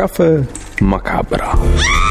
Kafe Macabra.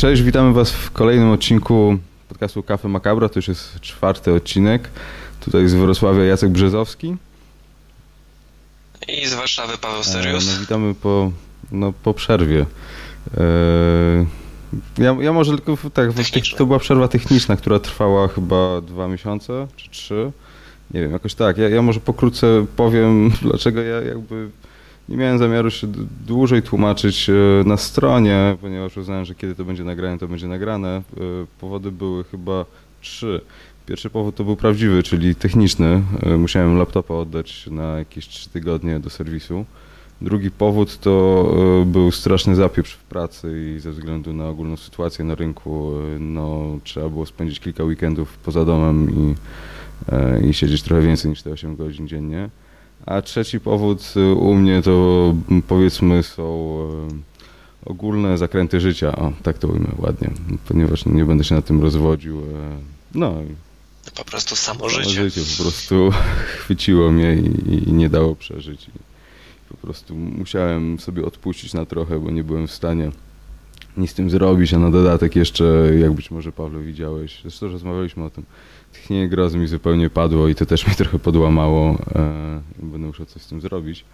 Cześć, witamy Was w kolejnym odcinku podcastu Kafe Macabro. To już jest czwarty odcinek. Tutaj z Wrocławia Jacek Brzezowski. I z Warszawy Paweł Serius. E, no, witamy po, no, po przerwie. E, ja, ja może tylko tak, to była przerwa techniczna, która trwała chyba dwa miesiące czy trzy. Nie wiem, jakoś tak. Ja, ja może pokrótce powiem, dlaczego ja jakby nie miałem zamiaru się dłużej tłumaczyć e, na stronie, ponieważ uznałem, że kiedy to będzie nagrane, to będzie nagrane. E, powody były chyba trzy. Pierwszy powód to był prawdziwy, czyli techniczny. E, musiałem laptopa oddać na jakieś trzy tygodnie do serwisu. Drugi powód to był straszny zapieprz w pracy i ze względu na ogólną sytuację na rynku no, trzeba było spędzić kilka weekendów poza domem i, i siedzieć trochę więcej niż te 8 godzin dziennie. A trzeci powód y, u mnie to powiedzmy są y, ogólne zakręty życia, o, tak to ujmę ładnie, ponieważ nie będę się na tym rozwodził. E, no. Po prostu samo życie. Życie po prostu chwyciło mnie i, i nie dało przeżyć. I po prostu musiałem sobie odpuścić na trochę, bo nie byłem w stanie nic z tym zrobić, a na dodatek jeszcze, jak być może Pawle widziałeś, zresztą rozmawialiśmy o tym, tchnienie grozy mi zupełnie padło i to też mi trochę podłamało. E, będę musiał coś z tym zrobić.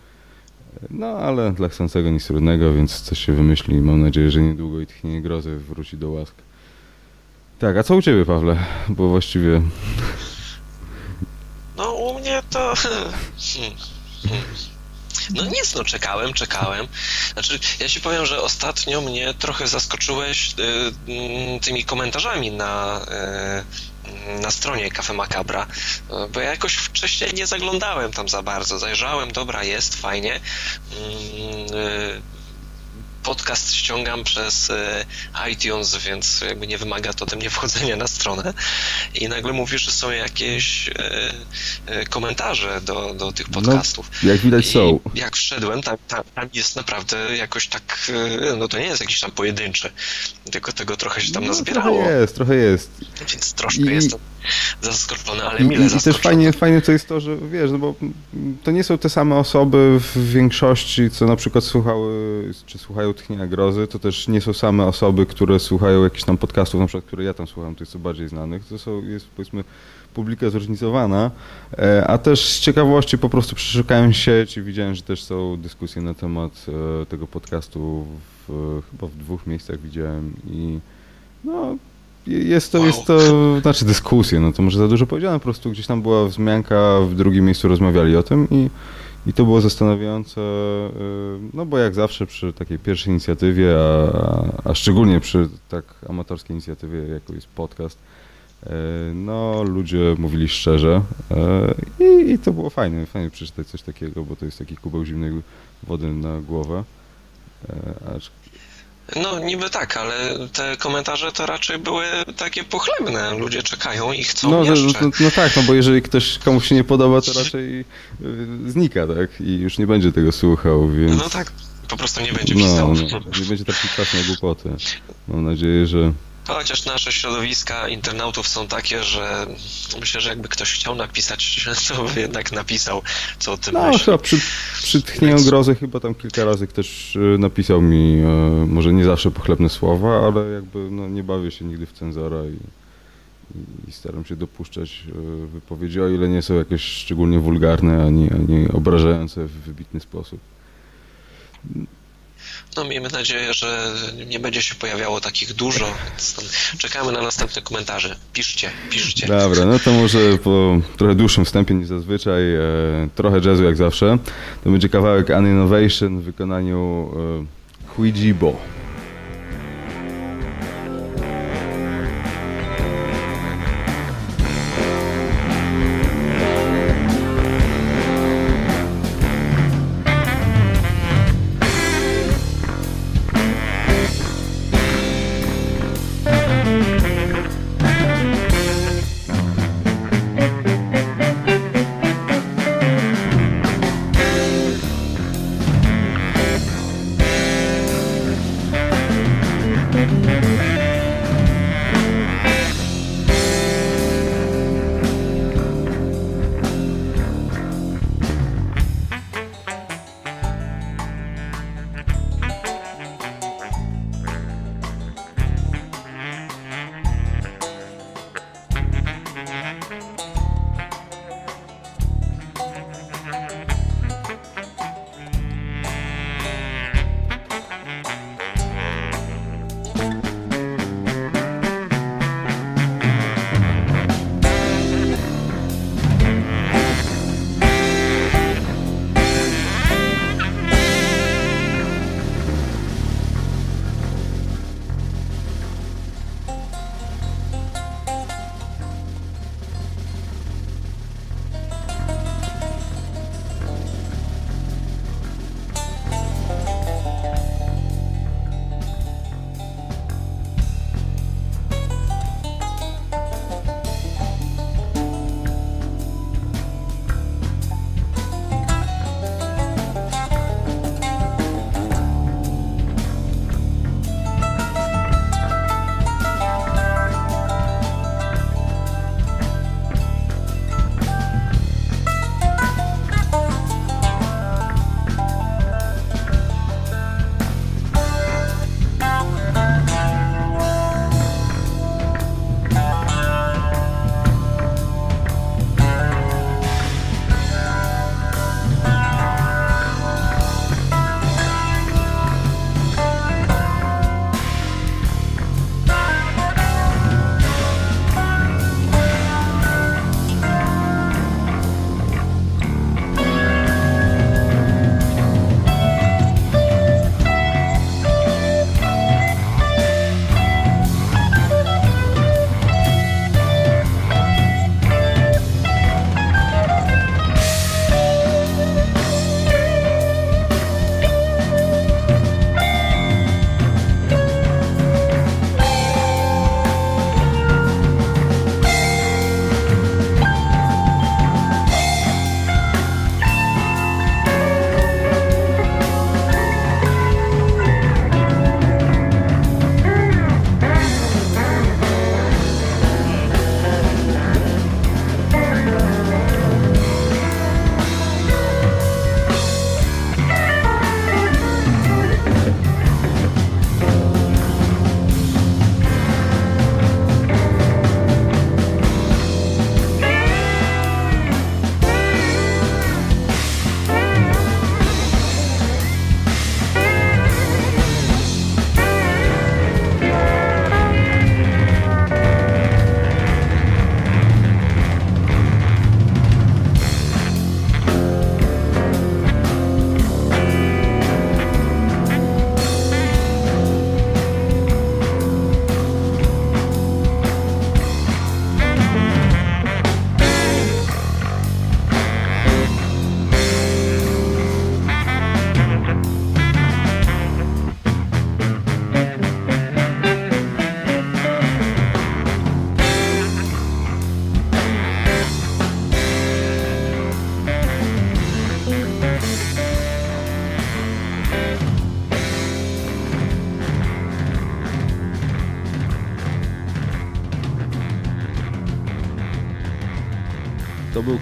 No, ale dla chcącego nic trudnego, więc coś się wymyśli. Mam nadzieję, że niedługo i tchnienie grozy wróci do łask. Tak, a co u ciebie, Pawle? Bo właściwie... No, u mnie to... No nic, no czekałem, czekałem. Znaczy, ja ci powiem, że ostatnio mnie trochę zaskoczyłeś y, tymi komentarzami na, y, na stronie Cafe Macabra, bo ja jakoś wcześniej nie zaglądałem tam za bardzo. Zajrzałem, dobra, jest, fajnie. Podcast ściągam przez e, iTunes, więc jakby nie wymaga to ode mnie wchodzenia na stronę i nagle mówisz, że są jakieś e, e, komentarze do, do tych no, podcastów. No, jak widać I są. Jak wszedłem, tam, tam, tam, jest naprawdę jakoś tak, no to nie jest jakiś tam pojedynczy, tylko tego trochę się tam no, nazbierało. Trochę jest, trochę jest. Więc troszkę I... jest to zaskoczony, ale mile I, I też fajnie, fajnie to jest to, że wiesz, no bo to nie są te same osoby w większości, co na przykład słuchały, czy słuchają Tchnienia Grozy, to też nie są same osoby, które słuchają jakichś tam podcastów, na przykład, które ja tam słucham, tych co bardziej znanych, to są, jest powiedzmy publika zróżnicowana, e, a też z ciekawości po prostu przeszukałem sieć i widziałem, że też są dyskusje na temat e, tego podcastu w, chyba w dwóch miejscach widziałem i no jest to, jest to, znaczy dyskusje, no to może za dużo powiedziane, po prostu gdzieś tam była wzmianka, w drugim miejscu rozmawiali o tym i, i to było zastanawiające, y, no bo jak zawsze przy takiej pierwszej inicjatywie, a, a szczególnie przy tak amatorskiej inicjatywie, jaką jest podcast, y, no ludzie mówili szczerze y, i, i to było fajne, fajnie przeczytać coś takiego, bo to jest taki kubeł zimnej wody na głowę. No niby tak, ale te komentarze to raczej były takie pochlebne. Ludzie czekają i chcą no, jeszcze. No, no, tak, no bo jeżeli ktoś komuś się nie podoba, to raczej y, znika, tak? I już nie będzie tego słuchał, więc... No tak, po prostu nie będzie pisał. No, no, nie będzie taki czas na głupoty. Mam nadzieję, że Chociaż nasze środowiska internautów są takie, że myślę, że jakby ktoś chciał napisać, to by jednak napisał, co o tym no, myśli. No, przy, przy tchnieniu grozy chyba tam kilka razy ktoś e, napisał mi, e, może nie zawsze pochlebne słowa, ale jakby no, nie bawię się nigdy w cenzora i, i staram się dopuszczać e, wypowiedzi, o ile nie są jakieś szczególnie wulgarne, ani, ani obrażające w wybitny sposób. No miejmy nadzieję, że nie będzie się pojawiało takich dużo. Czekamy na następne komentarze. Piszcie, piszcie. Dobra, no to może po trochę dłuższym wstępie niż zazwyczaj, e, trochę jazzu jak zawsze. To będzie kawałek An Innovation w wykonaniu e, Huijibo.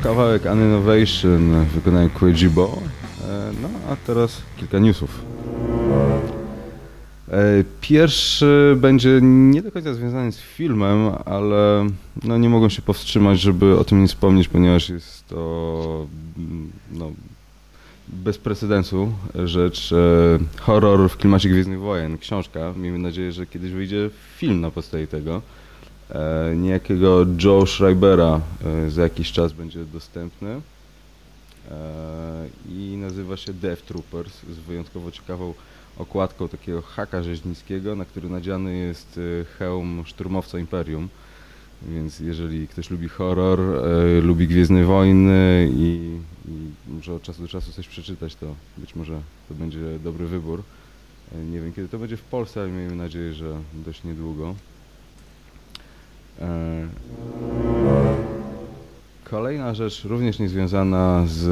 Kawałek An Innovation w wykonaniu Quejibo. E, no a teraz kilka newsów. E, pierwszy będzie nie do końca związany z filmem, ale no nie mogą się powstrzymać, żeby o tym nie wspomnieć, ponieważ jest to mm, no, bez precedensu rzecz. E, horror w klimacie Gwiezdnych Wojen, książka. Miejmy nadzieję, że kiedyś wyjdzie film na podstawie tego. E, niejakiego Joe Schreibera e, za jakiś czas będzie dostępny i nazywa się Death Troopers z wyjątkowo ciekawą okładką takiego haka rzeźnickiego, na który nadziany jest hełm szturmowca Imperium. Więc jeżeli ktoś lubi horror, e, lubi Gwiezdne Wojny i, i, może od czasu do czasu coś przeczytać, to być może to będzie dobry wybór. E, nie wiem kiedy to będzie w Polsce, ale miejmy nadzieję, że dość niedługo. E, kolejna rzecz, również niezwiązana z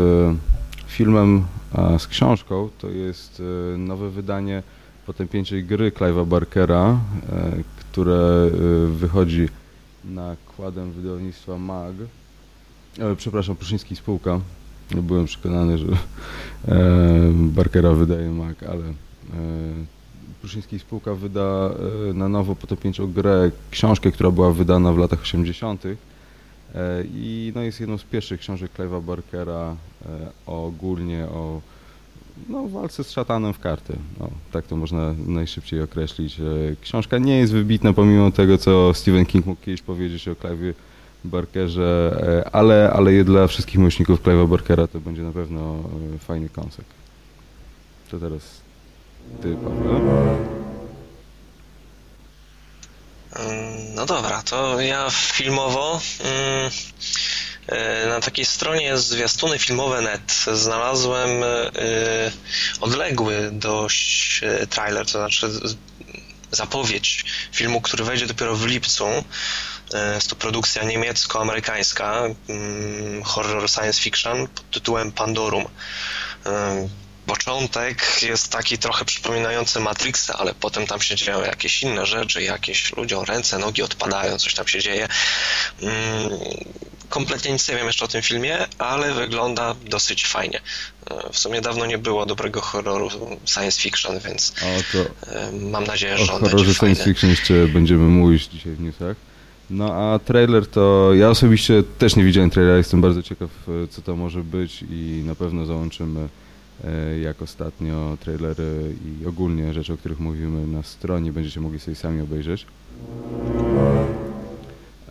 filmem, a z książką, to jest e, nowe wydanie potępieńczej gry Clive'a Barkera, e, które wychodzi nakładem wydawnictwa MAG, przepraszam, Pruszyński Spółka. Byłem przekonany, że Barkera wydaje MAG, ale e, Pruszyński Spółka wyda e, na nowo potopieńczą grę książkę, która była wydana w latach 80. E, i no, jest jedną z pierwszych książek Clive'a Barkera e, ogólnie o no, walce z szatanem w karty. No, tak to można najszybciej określić. Książka nie jest wybitna pomimo tego, co Stephen King mógł kiedyś powiedzieć o Clive'ie Barkerze, ale, ale dla wszystkich miłośników Clive'a Barkera to będzie na pewno fajny kąsek. To teraz ty, Paweł. Mm, no dobra, to ja filmowo... Mm E, na takiej stronie zwiastuny filmowe net znalazłem e, odległy dość e, trailer, to znaczy zapowiedź filmu, który wejdzie dopiero w lipcu. Jest to produkcja niemiecko-amerykańska, mm, horror science fiction pod tytułem Pandorum. Początek jest taki trochę przypominający Matrixa, ale potem tam się dzieją jakieś inne rzeczy, jakieś ludziom ręce, nogi odpadają, coś tam się dzieje. Mm, kompletnie nic nie wiem jeszcze o tym filmie, ale wygląda dosyć fajnie. E, w sumie dawno nie było dobrego horroru science fiction, więc o, e, mam nadzieję, że o on horrorze science fiction jeszcze będziemy mówić dzisiaj w newsach. No a trailer to ja osobiście też nie widziałem trailera, jestem bardzo ciekaw e, co to może być i na pewno załączymy jak ostatnio trailery i ogólnie rzeczy, o których mówimy na stronie, będziecie mogli sobie sami obejrzeć.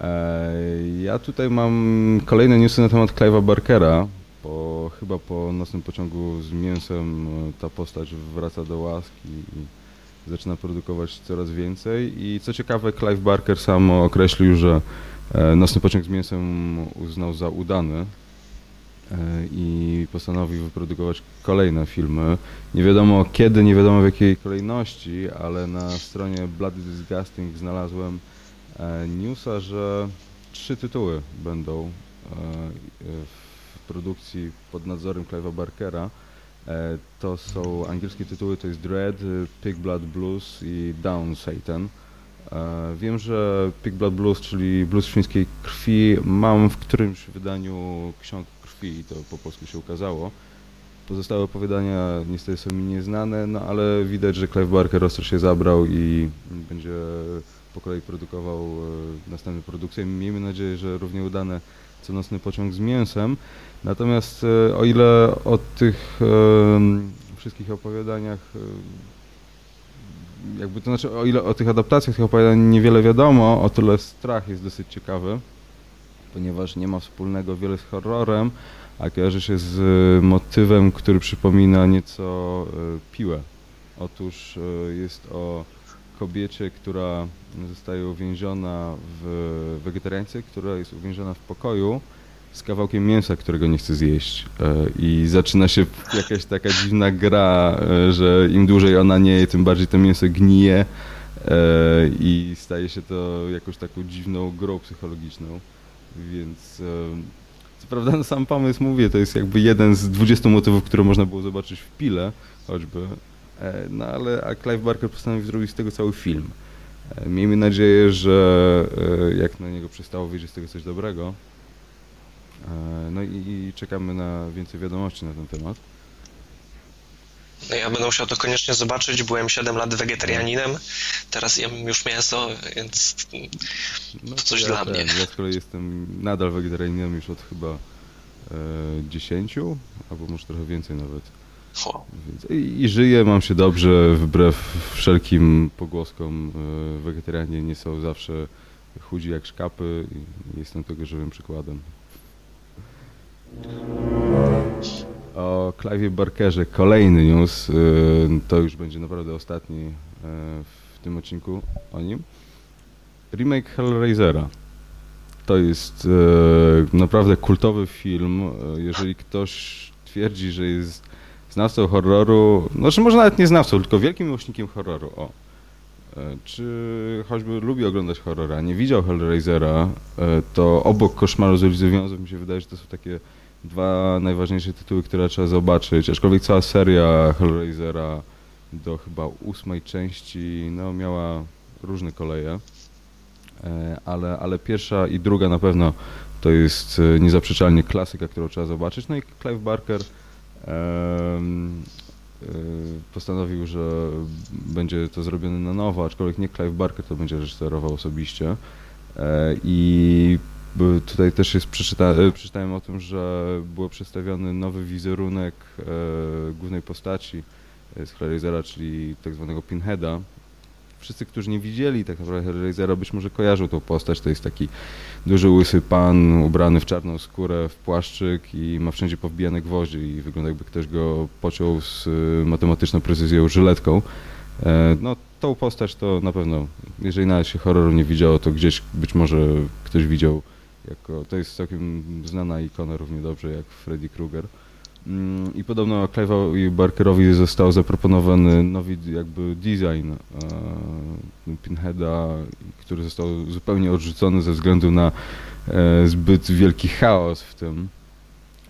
E, ja tutaj mam kolejne newsy na temat Clive'a Barkera, bo chyba po nocnym pociągu z mięsem e, ta postać wraca do łaski i zaczyna produkować coraz więcej. I co ciekawe, Clive Barker sam określił, że e, nocny pociąg z mięsem uznał za udany i postanowił wyprodukować kolejne filmy. Nie wiadomo kiedy, nie wiadomo w jakiej kolejności, ale na stronie Bloody Disgusting znalazłem E, newsa, że trzy tytuły będą e, w produkcji pod nadzorem Clive'a Barkera. E, to są angielskie tytuły, to jest Dread, Pig Blood Blues i Down Satan. Wiem, że Pig Blood Blues, czyli blues świńskiej krwi, mam w którymś wydaniu ksiąg krwi i to po polsku się ukazało. Pozostałe opowiadania niestety są mi nieznane, no ale widać, że Clive Barker ostro się zabrał i będzie po kolei produkował e, następne produkcje. Miejmy nadzieję, że równie udane co Nocny Pociąg z mięsem. Natomiast e, o ile o tych wszystkich opowiadaniach e, jakby to znaczy, o ile o tych adaptacjach tych opowiadań niewiele wiadomo, o tyle strach jest dosyć ciekawy, ponieważ nie ma wspólnego wiele z horrorem, a kojarzy się z motywem, który przypomina nieco piłę. Otóż jest o kobiecie, która zostaje uwięziona w wegetariańce, która jest uwięziona w pokoju z kawałkiem mięsa, którego nie chce zjeść. I zaczyna się jakaś taka dziwna gra, że im dłużej ona nie je, tym bardziej to mięso gnije i staje się to jakąś taką dziwną grą psychologiczną. Więc co prawda na sam pomysł mówię, to jest jakby jeden z 20 motywów, które można było zobaczyć w Pile choćby, E, no ale a Clive Barker postanowił zrobić z tego cały film. E, miejmy nadzieję, że e, jak na niego przestało wyjść z tego coś dobrego. no i, i czekamy na więcej wiadomości na ten temat. No ja będę musiał to koniecznie zobaczyć. Byłem 7 lat wegetarianinem, teraz jem już mięso, więc no, to coś ja dla ten, mnie. Ja z kolei jestem nadal wegetarianinem już od chyba e, 10, albo może trochę więcej nawet. I, I żyję, mam się dobrze, wbrew wszelkim pogłoskom e, wegetarianie nie są zawsze chudzi jak szkapy i jestem tego żywym przykładem. O Clive'ie Barkerze kolejny news, e, to już będzie naprawdę ostatni e, w tym odcinku o nim. Remake Hellraisera. To jest e, naprawdę kultowy film. E, jeżeli ktoś twierdzi, że jest znawcą horroru, znaczy może nawet nie znawcą, tylko wielkim miłośnikiem horroru, o. E, czy choćby lubi oglądać horror, a nie widział Hellraisera, e, to obok Koszmaru z ulicy Wiązów mi się wydaje, że to są takie dwa najważniejsze tytuły, które trzeba zobaczyć, aczkolwiek cała seria Hellraisera do chyba ósmej części no, miała różne koleje, e, ale, ale pierwsza i druga na pewno to jest niezaprzeczalnie klasyka, którą trzeba zobaczyć. No i Clive Barker postanowił, że będzie to zrobione na nowo, aczkolwiek nie Clive Barker to będzie reżyserował osobiście. I tutaj też jest przeczyta, przeczytałem o tym, że był przedstawiony nowy wizerunek głównej postaci z Hellraisera, czyli tak zwanego Pinheada, wszyscy, którzy nie widzieli tak naprawdę Hellraisera, być może kojarzą tą postać. To jest taki duży, łysy pan ubrany w czarną skórę, w płaszczyk i ma wszędzie powbijane gwoździe i wygląda jakby ktoś go pociął z matematyczną precyzją żyletką. E, no, tą postać to na pewno, jeżeli nawet się horroru nie widziało, to gdzieś być może ktoś widział jako, to jest całkiem znana ikona równie dobrze jak Freddy Krueger. Mm, I podobno Clive'owi Barkerowi został zaproponowany nowy jakby design e, Pinheada, który został zupełnie odrzucony ze względu na e, zbyt wielki chaos w tym.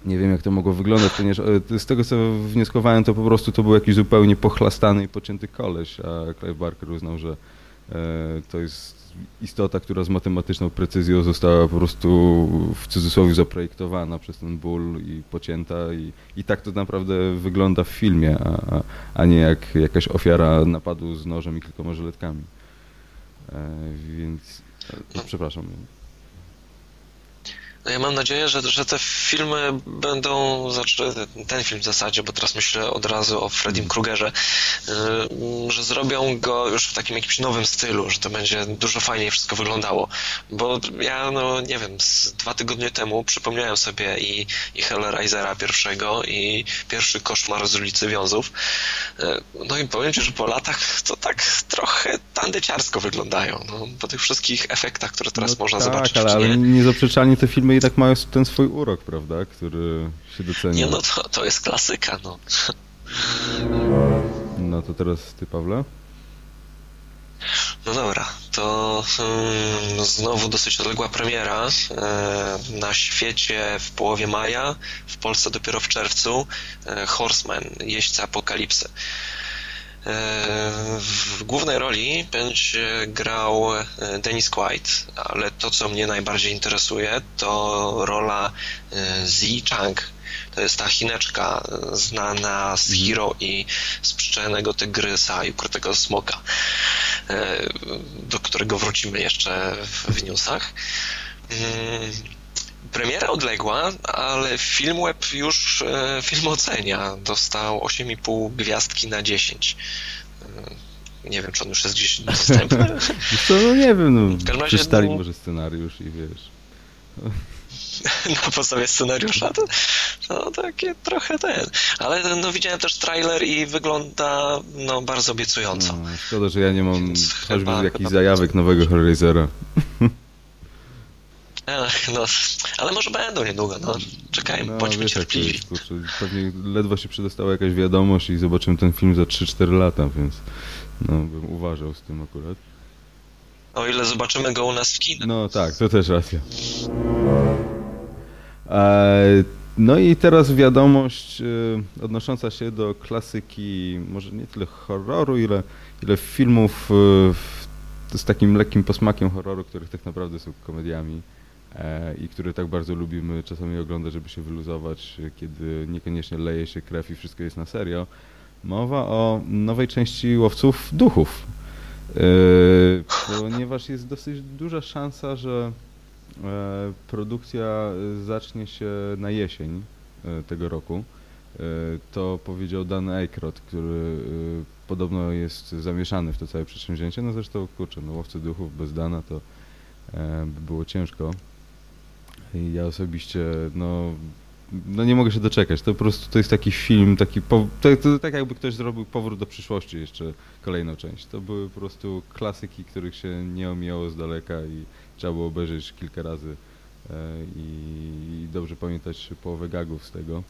Nie wiem jak to mogło wyglądać, ponieważ e, z tego co wnioskowałem to po prostu to był jakiś zupełnie pochlastany i pocięty koleś, a Clive Barker uznał, że to jest istota, która z matematyczną precyzją została po prostu w cudzysłowie zaprojektowana przez ten ból i pocięta i, i tak to naprawdę wygląda w filmie, a, a nie jak jakaś ofiara napadu z nożem i kilkoma żyletkami. E, więc no, przepraszam. No ja mam nadzieję, że, że te filmy będą, znaczy ten film w zasadzie, bo teraz myślę od razu o Freddym Krugerze, y, że zrobią go już w takim jakimś nowym stylu, że to będzie dużo fajniej wszystko wyglądało. Bo ja, no nie wiem, z dwa tygodnie temu przypomniałem sobie i, i Hellraisera pierwszego i pierwszy koszmar z ulicy Wiązów. Y, no i powiem Ci, że po latach to tak trochę tandyciarsko wyglądają. No, po tych wszystkich efektach, które teraz no można tak, zobaczyć. Ale, ale niezaprzeczalnie te filmy i tak mają ten swój urok, prawda, który się docenia. Nie, no to, to jest klasyka, no. No to teraz ty, Pawle? No dobra, to hmm, znowu dosyć odległa premiera e, na świecie w połowie maja, w Polsce dopiero w czerwcu e, Horseman, jeźdźca apokalipsy. E, w głównej roli będzie grał e, Dennis Quaid, ale to, co mnie najbardziej interesuje, to rola e, Zi Chang. To jest ta chineczka znana z mhm. Hero i z Przyczajnego Tygrysa i Ukrytego Smoka, do którego wrócimy jeszcze w newsach. Premiera odległa, ale Filmweb już e, film ocenia. Dostał 8,5 gwiazdki na 10. E, nie wiem, czy on już jest gdzieś dostępny. Co, no nie wiem, no, razie, przeczytali no, może scenariusz i wiesz. Na podstawie scenariusza to, no takie trochę ten. Ale no widziałem też trailer i wygląda no bardzo obiecująco. No, szkoda, że ja nie mam choćby jakichś zajawek nowego Hellraisera. Ach, no, ale może będą niedługo, no. Czekajmy, no, bądźmy cierpliwi. Jest, kurczę, pewnie ledwo się przedostała jakaś wiadomość i zobaczymy ten film za 3-4 lata, więc no, bym uważał z tym akurat. O ile zobaczymy go u nas w kinie. No tak, to też racja. E, no i teraz wiadomość e, odnosząca się do klasyki, może nie tyle horroru, ile, ile filmów e, z takim lekkim posmakiem horroru, których tak naprawdę są komediami. I który tak bardzo lubimy czasami oglądać, żeby się wyluzować, kiedy niekoniecznie leje się krew i wszystko jest na serio. Mowa o nowej części Łowców Duchów, ponieważ jest dosyć duża szansa, że produkcja zacznie się na jesień tego roku. To powiedział Dan Aykroyd, który podobno jest zamieszany w to całe przedsięwzięcie. No zresztą, kurczę, no łowcy duchów bez Dana to e, by było ciężko. Ja osobiście, no, no nie mogę się doczekać. To po prostu to jest taki film, taki to, to, tak jakby ktoś zrobił powrót do przyszłości jeszcze kolejną część. To były po prostu klasyki, których się nie omijało z daleka i trzeba było obejrzeć kilka razy e, i, i dobrze pamiętać połowę gagów z tego.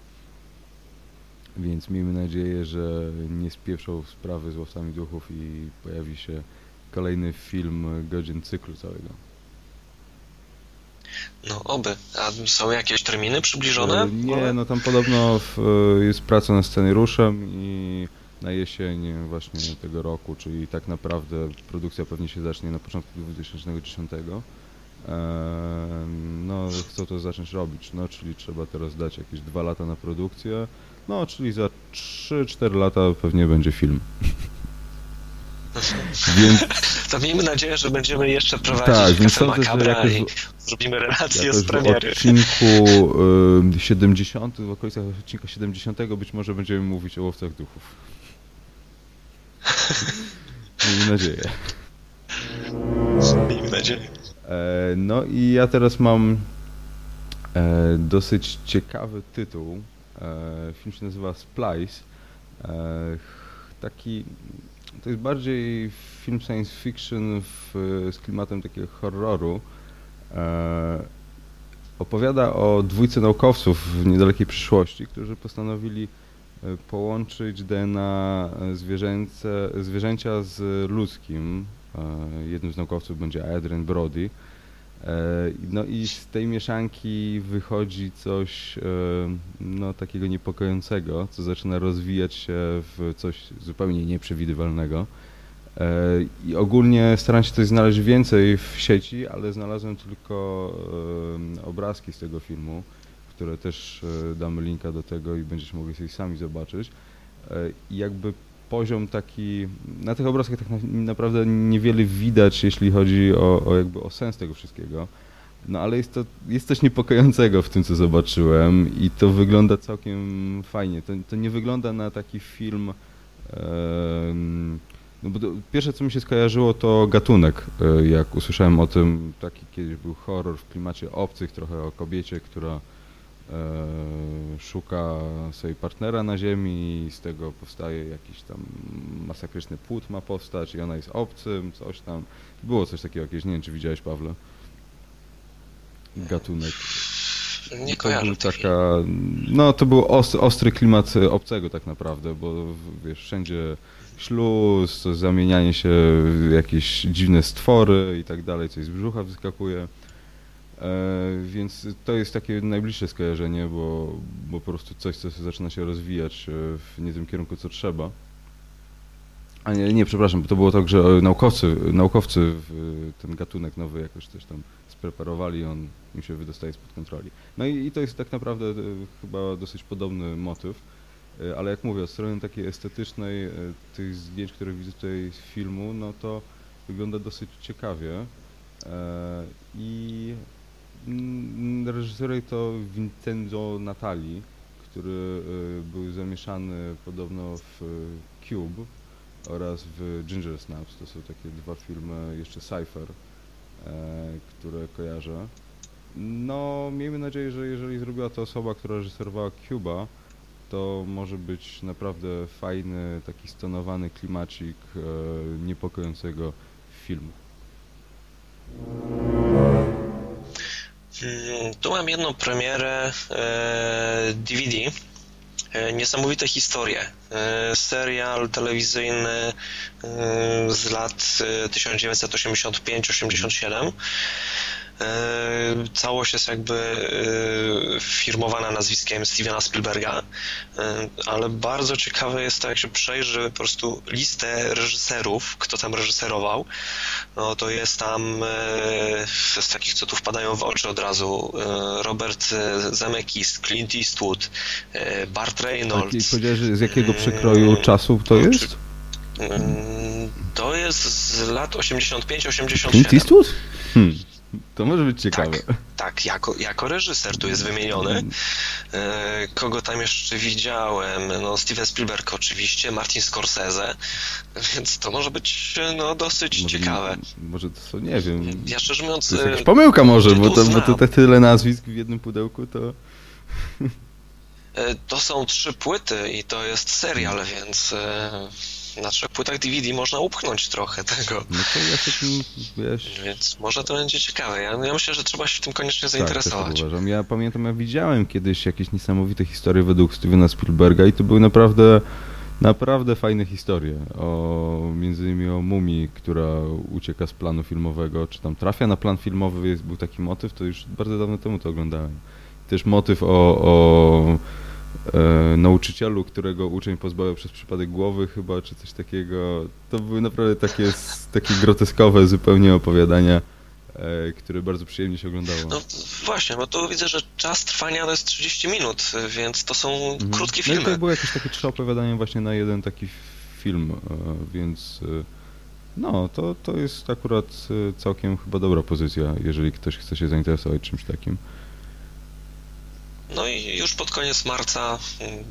Więc miejmy nadzieję, że nie spieszą sprawy z łowcami duchów i pojawi się kolejny film godzin cyklu całego. No oby. A są jakieś terminy przybliżone? E, nie, no tam podobno w, e, jest praca nad scenariuszem i na jesień właśnie tego roku, czyli tak naprawdę produkcja pewnie się zacznie na początku 2010. No, chcą to zacząć robić, no, czyli trzeba teraz dać jakieś dwa lata na produkcję, no, czyli za 3-4 lata pewnie będzie film. Więc... To miejmy nadzieję, że będziemy jeszcze prowadzić tak, więc sądzę, że jakoś, i zrobimy relację z premiery. W odcinku y, 70, w okolicach odcinka 70 być może będziemy mówić o łowcach duchów. Miejmy nadzieję. Miejmy nadzieję. E, no i ja teraz mam e, dosyć ciekawy tytuł. E, film się nazywa Splice. Taki, to jest bardziej film science fiction w, z klimatem takiego horroru. E, opowiada o dwójce naukowców w niedalekiej przyszłości, którzy postanowili połączyć DNA zwierzęce, zwierzęcia z ludzkim. Jednym z naukowców będzie Adrian Brody. E, no i z tej mieszanki wychodzi coś e, no, takiego niepokojącego, co zaczyna rozwijać się w coś zupełnie nieprzewidywalnego. E, I ogólnie staram się coś znaleźć więcej w sieci, ale znalazłem tylko obrazki z tego filmu, które też damy linka do tego i będziecie mogli sobie sami zobaczyć. I jakby poziom taki, na tych obrazkach tak naprawdę niewiele widać, jeśli chodzi o, o jakby o sens tego wszystkiego. No ale jest to jest coś niepokojącego w tym, co zobaczyłem i to wygląda całkiem fajnie. To, to nie wygląda na taki film. no bo to, pierwsze, co mi się skojarzyło, to gatunek. E, jak usłyszałem o tym, taki kiedyś był horror w klimacie obcych, trochę o kobiecie, która szuka swojej partnera na ziemi i z tego powstaje jakiś tam masakryczny płód ma powstać i ona jest obcym, coś tam. Było coś takiego jakieś, nie wiem czy widziałeś Pawle? Gatunek. Nie kojarzę. Taka, no to był ostry, ostry klimat obcego tak naprawdę, bo wiesz, wszędzie śluz, zamienianie się w jakieś dziwne stwory i tak dalej, coś z brzucha wyskakuje. E, więc to jest takie najbliższe skojarzenie, bo, bo po prostu coś, co zaczyna się rozwijać e, w nie tym kierunku, co trzeba. A nie, nie, przepraszam, bo to było tak, że naukowcy, naukowcy ten gatunek nowy jakoś coś tam spreparowali, on im się wydostaje spod kontroli. No i, i to jest tak naprawdę e, chyba dosyć podobny motyw, ale jak mówię, od strony takiej estetycznej tych zdjęć, które widzę tutaj z filmu, no to wygląda dosyć ciekawie i reżyseruje to Vincenzo Natali, który y, był zamieszany podobno w Cube oraz w Ginger Snaps. To są takie dwa filmy, jeszcze Cypher, e, które kojarzę. No, miejmy nadzieję, że jeżeli zrobiła to osoba, która reżyserowała Cuba, to może być naprawdę fajny, taki stonowany klimacik e, niepokojącego filmu. Mm, tu mam jedną premierę DVD. E, e, niesamowite historie. E, serial telewizyjny z lat 1985-87 Całość jest jakby firmowana nazwiskiem Stevena Spielberga, ale bardzo ciekawe jest to, jak się przejrzy po prostu listę reżyserów, kto tam reżyserował. No to jest tam z takich, co tu wpadają w oczy od razu, Robert Zemeckis, Clint Eastwood, Bart Reynolds. Tak, powiedziałeś, z jakiego przekroju czasu to jest? To jest z lat 85-87. Clint Eastwood? Hmm. To może być ciekawe. Tak, tak jako, jako reżyser tu jest wymieniony. Mm. E, kogo tam jeszcze widziałem? No, Steven Spielberg oczywiście, Martin Scorsese, więc to może być no, dosyć może, ciekawe. Może to nie wiem. Ja szczerze mówiąc... To jest jakaś pomyłka może, bo to, bo to te tyle nazwisk w jednym pudełku to... E, to są trzy płyty i to jest serial, więc e, na trzech płytach DVD można upchnąć trochę tego. No to ja się tym, wiesz... Więc może to będzie ciekawe. Ja, ja myślę, że trzeba się tym koniecznie tak, zainteresować. Tak, uważam. Ja pamiętam, ja widziałem kiedyś jakieś niesamowite historie według Stevena Spielberga i to były naprawdę naprawdę fajne historie. O, między innymi o mumii, która ucieka z planu filmowego, czy tam trafia na plan filmowy, jest, był taki motyw, to już bardzo dawno temu to oglądałem. Też motyw o, o e, nauczycielu, którego uczeń pozbawiał przez przypadek głowy chyba, czy coś takiego. To były naprawdę takie, takie groteskowe zupełnie opowiadania, e, które bardzo przyjemnie się oglądało. No właśnie, bo tu widzę, że czas trwania to jest 30 minut, więc to są mhm. krótkie filmy. No i to były jakieś takie trzy opowiadania właśnie na jeden taki film, e, więc... No, to, to jest akurat całkiem chyba dobra pozycja, jeżeli ktoś chce się zainteresować czymś takim. No i już pod koniec marca mm,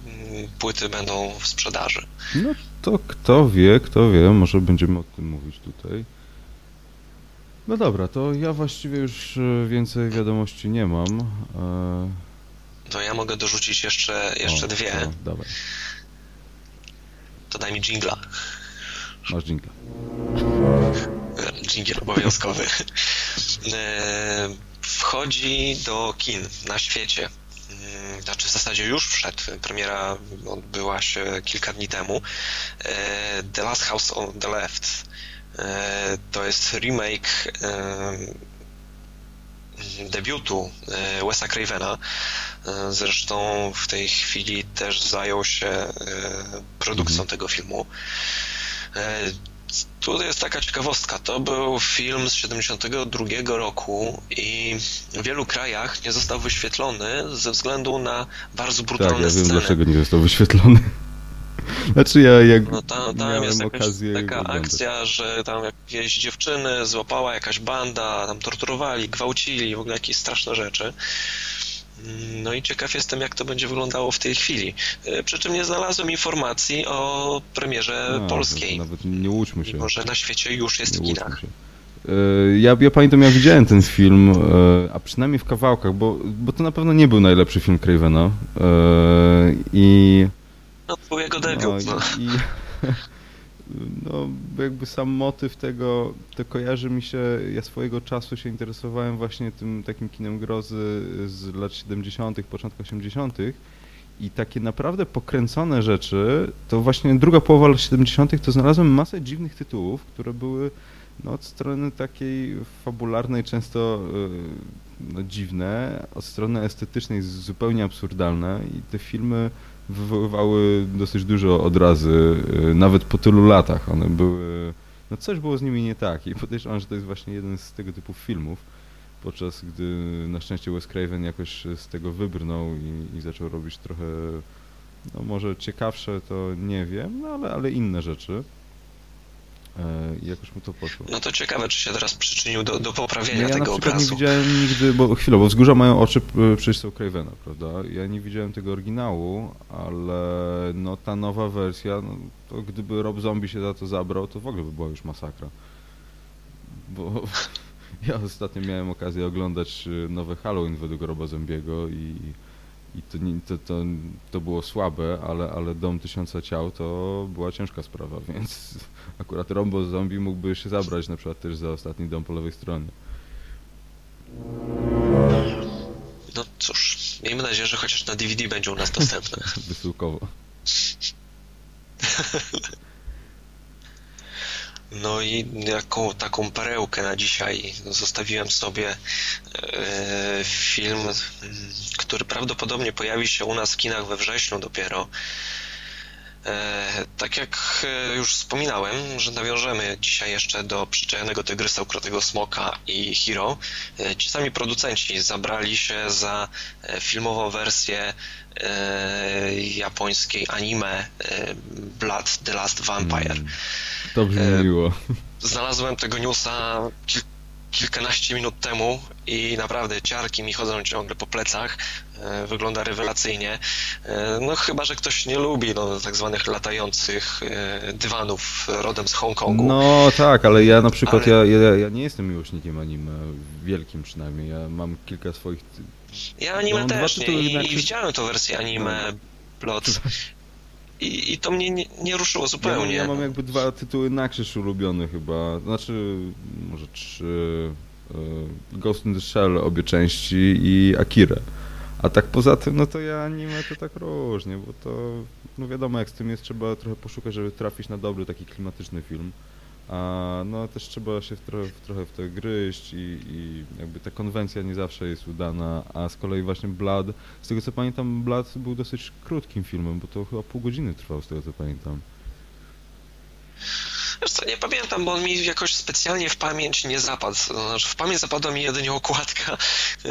płyty będą w sprzedaży. No to kto wie, kto wie, może będziemy o tym mówić tutaj. No dobra, to ja właściwie już e, więcej wiadomości nie mam. E... To ja mogę dorzucić jeszcze, jeszcze o, dwie. Dawaj. To daj mi jingla. Masz jingla. Jingle obowiązkowy. E, wchodzi do kin na świecie znaczy w zasadzie już wszedł, premiera odbyła się kilka dni temu, e, The Last House on the Left. E, to jest remake debiutu Wesa Cravena. Zresztą w tej chwili też zajął się produkcją mhm. tego filmu. Tu jest taka ciekawostka. To był film z 72 roku i w wielu krajach nie został wyświetlony ze względu na bardzo brutalne tak, ja sceny. wiem, dlaczego nie został wyświetlony. Znaczy ja jak no tam, tam jest jakaś taka oglądać. akcja, że tam jakieś dziewczyny złapała jakaś banda, tam torturowali, gwałcili, w ogóle jakieś straszne rzeczy. No i ciekaw jestem, jak to będzie wyglądało w tej chwili. E, przy czym nie znalazłem informacji o premierze no, polskiej. Nawet nie łudźmy się. Może na świecie już jest w kinach. E, ja, ja pamiętam, jak widziałem ten film, e, a przynajmniej w kawałkach, bo, bo to na pewno nie był najlepszy film Cravena. I... No, to był jego debiut. No, no. I, no jakby sam motyw tego, to kojarzy mi się, ja swojego czasu się interesowałem właśnie tym takim kinem grozy z lat 70., początku 80. I takie naprawdę pokręcone rzeczy, to właśnie druga połowa lat 70. to znalazłem masę dziwnych tytułów, które były no, od strony takiej fabularnej często e, no, dziwne, od strony estetycznej zupełnie absurdalne i te filmy wywoływały dosyć dużo odrazy, y, nawet po tylu latach. One były, no coś było z nimi nie tak i podejrzewam, że to jest właśnie jeden z tego typu filmów, podczas gdy na szczęście Wes Craven jakoś z tego wybrnął i, i zaczął robić trochę, no może ciekawsze to nie wiem, no ale, ale inne rzeczy. E, jakoś mu to poszło. No to ciekawe, czy się teraz przyczynił do, do poprawienia no ja tego obrazu. Ja nie widziałem nigdy, bo chwilę, bo wzgórza mają oczy przecież są Cravena, prawda? Ja nie widziałem tego oryginału, ale no ta nowa wersja, no, to gdyby Rob Zombie się za to zabrał, to w ogóle by była już masakra. Bo ja ostatnio miałem okazję oglądać y, nowe Halloween według Roba Zombiego i i to, to, to, to było słabe, ale, ale Dom Tysiąca Ciał to była ciężka sprawa, więc akurat Rombo Zombie mógłby się zabrać na przykład też za ostatni dom po lewej stronie. No cóż, miejmy nadzieję, że chociaż na DVD będzie u nas dostępne. Wysyłkowo. No i jaką taką perełkę na dzisiaj zostawiłem sobie e, film, który prawdopodobnie pojawi się u nas w kinach we wrześniu dopiero. E, tak jak e, już wspominałem, że nawiążemy dzisiaj jeszcze do przyczajonego tygrysa, ukrytego smoka i Hero. E, ci sami producenci zabrali się za filmową wersję japońskiej anime Blood the Last Vampire. Mm, to brzmi miło. Znalazłem tego newsa kilkanaście minut temu i naprawdę ciarki mi chodzą ciągle po plecach. E, wygląda rewelacyjnie. E, no chyba, że ktoś nie lubi no, tak zwanych latających e, dywanów rodem z Hongkongu. No tak, ale ja na przykład, ale... ja, ja, ja nie jestem miłośnikiem anime, wielkim przynajmniej. Ja mam kilka swoich... Ja anime no, też nie i, i widziałem tą wersję anime Blood. I, I, to mnie nie, nie ruszyło zupełnie. Ja, ja, mam jakby dwa tytuły na krzyż ulubione chyba. Znaczy, może trzy. Ghost in the Shell obie części i Akira. A tak poza tym, no to ja anime to tak różnie, bo to, no wiadomo jak z tym jest, trzeba trochę poszukać, żeby trafić na dobry, taki klimatyczny film. A no też trzeba się w trochę, w, trochę w to gryźć i, i, jakby ta konwencja nie zawsze jest udana, a z kolei właśnie Blood, z tego co pamiętam, Blood był dosyć krótkim filmem, bo to chyba pół godziny trwał, z tego co pamiętam. Wiesz co, nie pamiętam, bo on mi jakoś specjalnie w pamięć nie zapadł. Znaczy, w pamięć zapadła mi jedynie okładka, e,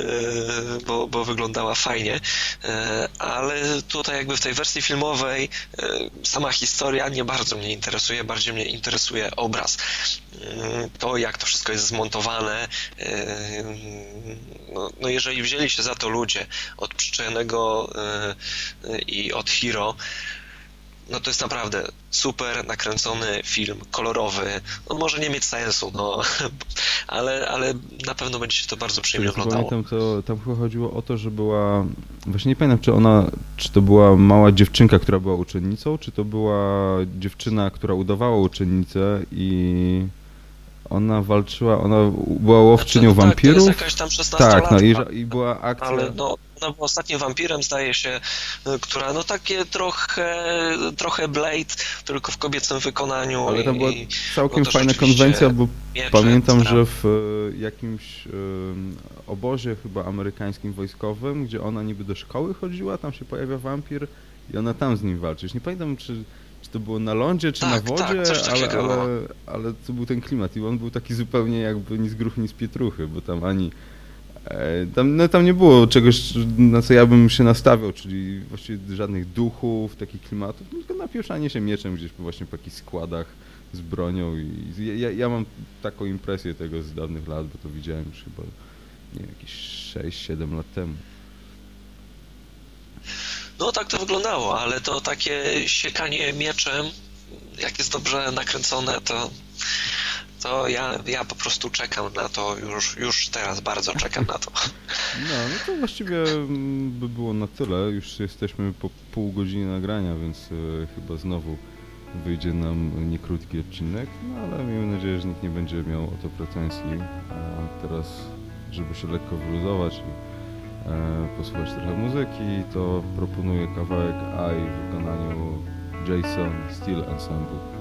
bo, bo wyglądała fajnie, e, ale tutaj jakby w tej wersji filmowej e, sama historia nie bardzo mnie interesuje, bardziej mnie interesuje obraz. To, jak to wszystko jest zmontowane, no, no jeżeli wzięli się za to ludzie od przyczajnego i od Hero, no to jest naprawdę super nakręcony film, kolorowy. On może nie mieć sensu, no, ale, ale na pewno będzie się to bardzo przyjemnie oglądało. Pamiętam, to tam chyba chodziło o to, że była, właśnie nie pamiętam, czy ona, czy to była mała dziewczynka, która była uczennicą, czy to była dziewczyna, która udawała uczennicę i ona walczyła, ona była łowczynią znaczy, no wampirów. Tak, to jest jakaś tam 16 Tak, no i, i była akcja... Ale no, ona była ostatnim wampirem, zdaje się, y, która no takie trochę, trochę Blade, tylko w kobiecym wykonaniu. Ale to była całkiem no fajna konwencja, bo pamiętam, że w y, jakimś y, obozie chyba amerykańskim wojskowym, gdzie ona niby do szkoły chodziła, tam się pojawia wampir i ona tam z nim walczy. Już nie pamiętam, czy czy to było na lądzie, czy tak, na wodzie, tak, ale, ale, ale to był ten klimat i on był taki zupełnie jakby ni z gruchy, ni z pietruchy, bo tam ani e, tam, no, tam nie było czegoś, na co ja bym się nastawiał, czyli właściwie żadnych duchów, takich klimatów, tylko napieszanie się mieczem gdzieś właśnie po jakichś składach z bronią i ja, ja mam taką impresję tego z dawnych lat, bo to widziałem już chyba, nie wiem, jakieś 6-7 lat temu. No tak to wyglądało, ale to takie siekanie mieczem, jak jest dobrze nakręcone, to, to ja, ja po prostu czekam na to, już, już teraz bardzo czekam na to. No, no to właściwie mm, by było na tyle. Już jesteśmy po pół godziny nagrania, więc e, chyba znowu wyjdzie nam niekrótki odcinek, no ale miejmy nadzieję, że nikt nie będzie miał o to pretensji. A teraz, żeby się lekko wyluzować i posłuchać trochę muzyki, to proponuję kawałek I w wykonaniu Jason Steel Ensemble.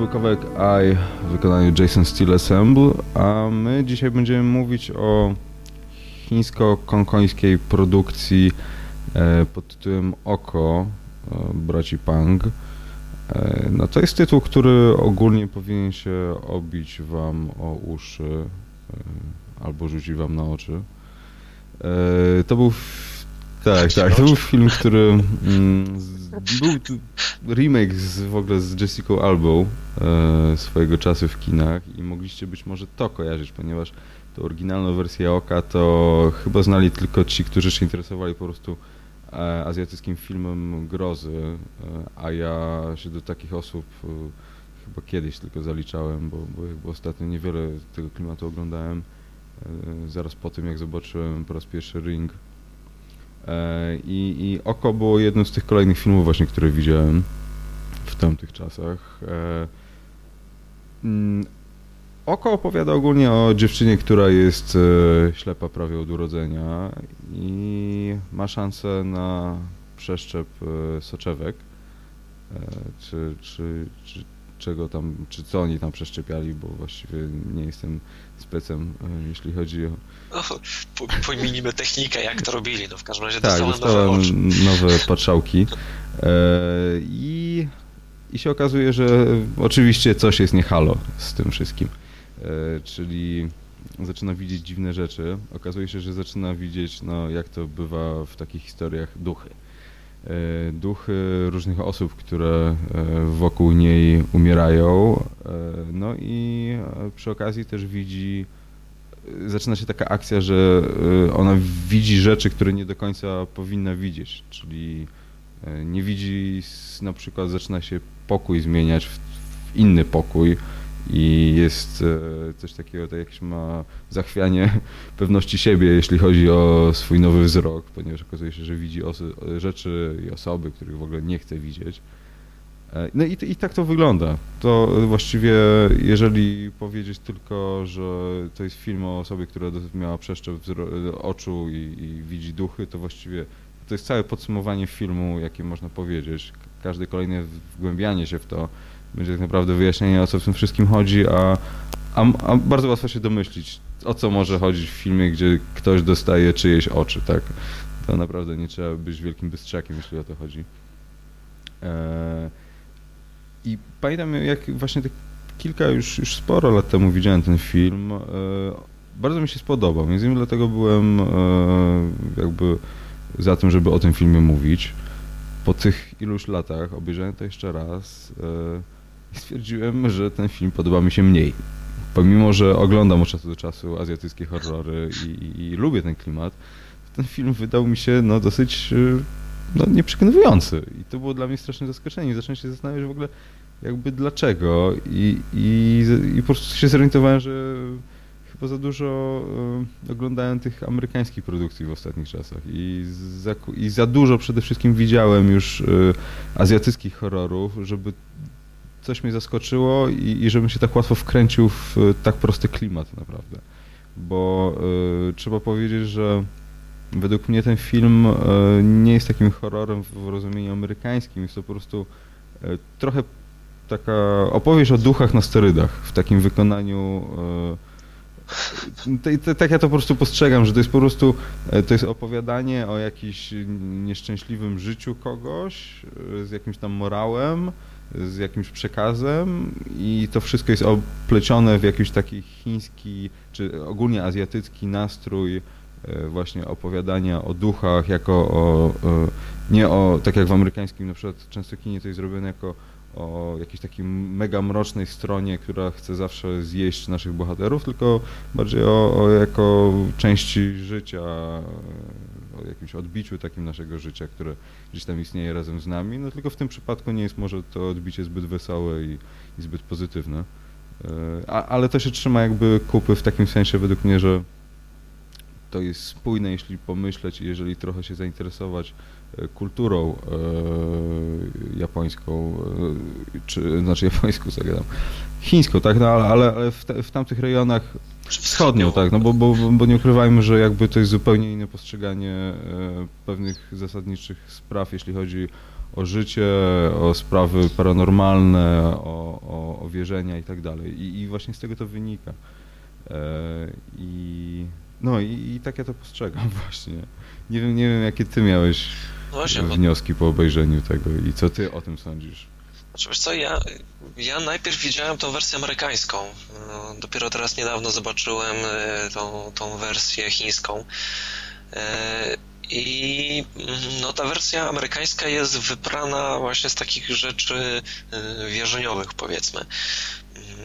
Był kawałek I w wykonaniu Jason Steel Assemble, a my dzisiaj będziemy mówić o chińsko-konkońskiej produkcji e, pod tytułem Oko e, braci Pang. E, no to jest tytuł, który ogólnie powinien się obić wam o uszy albo rzucić wam na oczy. To był tak, tak, to był film, który mm, był remake z, w ogóle z Jessica Albo e, swojego czasu w kinach i mogliście być może to kojarzyć, ponieważ tę oryginalną wersję Oka to chyba znali tylko ci, którzy się interesowali po prostu e, azjatyckim filmem grozy, e, a ja się do takich osób e, chyba kiedyś tylko zaliczałem, bo, bo, bo ostatnio niewiele tego klimatu oglądałem. E, zaraz po tym, jak zobaczyłem po raz pierwszy Ring I, I Oko było jednym z tych kolejnych filmów właśnie, które widziałem w tamtych czasach. E, mm, Oko opowiada ogólnie o dziewczynie, która jest e, ślepa prawie od urodzenia i ma szansę na przeszczep soczewek. Czy, czy, czy czego tam, czy co oni tam przeszczepiali, bo właściwie nie jestem specem, e, jeśli chodzi o... No, pojminimy technikę, jak to robili, no w każdym razie tak, dostałem nowe, nowe patrzałki. E, i, i się okazuje, że oczywiście coś jest nie halo z tym wszystkim, e, czyli zaczyna widzieć dziwne rzeczy, okazuje się, że zaczyna widzieć, no jak to bywa w takich historiach, duchy. E, duchy różnych osób, które e, wokół niej umierają. E, no i przy okazji też widzi, zaczyna się taka akcja, że ona widzi rzeczy, które nie do końca powinna widzieć, czyli nie widzi, na przykład zaczyna się pokój zmieniać w inny pokój, i jest e, coś takiego, tak jakieś ma zachwianie pewności siebie, jeśli chodzi o swój nowy wzrok, ponieważ okazuje się, że widzi rzeczy i osoby, których w ogóle nie chce widzieć. E, no i, i tak to wygląda. To właściwie, jeżeli powiedzieć tylko, że to jest film o osobie, która miała przeszczep oczu i, i widzi duchy, to właściwie to jest całe podsumowanie filmu, jakie można powiedzieć. Każde kolejne wgłębianie się w to będzie tak naprawdę wyjaśnienie, o co w tym wszystkim chodzi, a, a, a, bardzo łatwo się domyślić, o co może chodzić w filmie, gdzie ktoś dostaje czyjeś oczy, tak? To naprawdę nie trzeba być wielkim bystrzakiem, jeśli o to chodzi. E, I pamiętam, jak właśnie tak kilka, już, już sporo lat temu widziałem ten film. E, bardzo mi się spodobał, między innymi dlatego byłem e, jakby za tym, żeby o tym filmie mówić. Po tych iluś latach obejrzałem to jeszcze raz i stwierdziłem, że ten film podoba mi się mniej. Pomimo, że oglądam od czasu do czasu azjatyckie horrory i, i lubię ten klimat, ten film wydał mi się no, dosyć no, nieprzekonujący. I to było dla mnie straszne zaskoczenie. Zacząłem się zastanawiać w ogóle jakby dlaczego i, i, i po prostu się zorientowałem, że chyba za dużo y, oglądałem tych amerykańskich produkcji w ostatnich czasach i za, i za dużo przede wszystkim widziałem już y, azjatyckich horrorów, żeby coś mnie zaskoczyło i, i żebym się tak łatwo wkręcił w e, tak prosty klimat naprawdę. Bo y, trzeba powiedzieć, że według mnie ten film y, nie jest takim horrorem w rozumieniu amerykańskim, jest to po prostu y, trochę taka opowieść o duchach na sterydach w takim wykonaniu tak ja to po prostu postrzegam, że to jest po prostu to jest opowiadanie o jakimś nieszczęśliwym życiu kogoś z jakimś tam morałem, z jakimś przekazem i to wszystko jest oplecione w jakiś taki chiński czy ogólnie azjatycki nastrój e, właśnie opowiadania o duchach jako o, nie o, tak jak w amerykańskim na przykład często kinie to jest zrobione jako o jakiejś takiej mega mrocznej stronie, która chce zawsze zjeść naszych bohaterów, tylko bardziej o, o jako części życia o jakimś odbiciu takim naszego życia, które gdzieś tam istnieje razem z nami, no tylko w tym przypadku nie jest może to odbicie zbyt wesołe i, i zbyt pozytywne. E, a, ale to się trzyma jakby kupy w takim sensie według mnie, że to jest spójne, jeśli pomyśleć i jeżeli trochę się zainteresować kulturą e, japońską, e, czy znaczy japońską, co gadam, chińską, tak, no ale, ale w, te, w tamtych rejonach Wschodnią, tak, no bo, bo, bo nie ukrywajmy, że jakby to jest zupełnie inne postrzeganie e, pewnych zasadniczych spraw, jeśli chodzi o życie, o sprawy paranormalne, o, o, o wierzenia i tak dalej. I, I właśnie z tego to wynika. E, I no i, i tak ja to postrzegam właśnie. Nie wiem, nie wiem jakie ty miałeś właśnie, wnioski po obejrzeniu tego i co ty o tym sądzisz? Znaczy, wiesz co, ja, ja najpierw widziałem tą wersję amerykańską. No, dopiero teraz niedawno zobaczyłem e, tą, tą wersję chińską. E, I no, ta wersja amerykańska jest wyprana właśnie z takich rzeczy e, wierzeniowych, powiedzmy.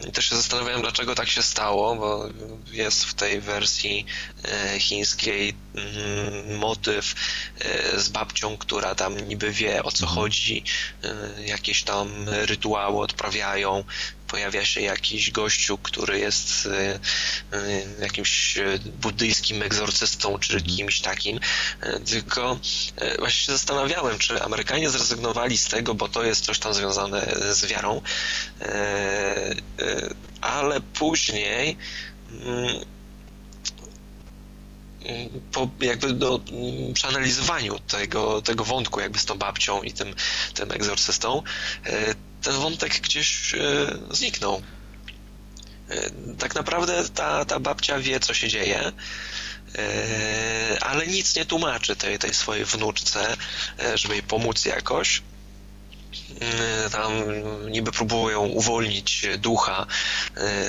I też się zastanawiałem, dlaczego tak się stało, bo jest w tej wersji e, chińskiej mm, motyw e, z babcią, która tam niby wie o co mhm. chodzi, e, jakieś tam rytuały odprawiają, pojawia się jakiś gościu, który jest e, e, jakimś e, buddyjskim egzorcystą czy mhm. kimś takim, tylko właśnie się zastanawiałem, czy Amerykanie zrezygnowali z tego, bo to jest coś tam związane z wiarą, ale później mm, po jakby do przeanalizowaniu tego, tego wątku jakby z tą babcią i tym, tym egzorcystą, ten wątek gdzieś e, zniknął. Tak naprawdę ta, ta babcia wie, co się dzieje, ale nic nie tłumaczy tej, tej swojej wnuczce, żeby jej pomóc jakoś. Tam niby próbują uwolnić ducha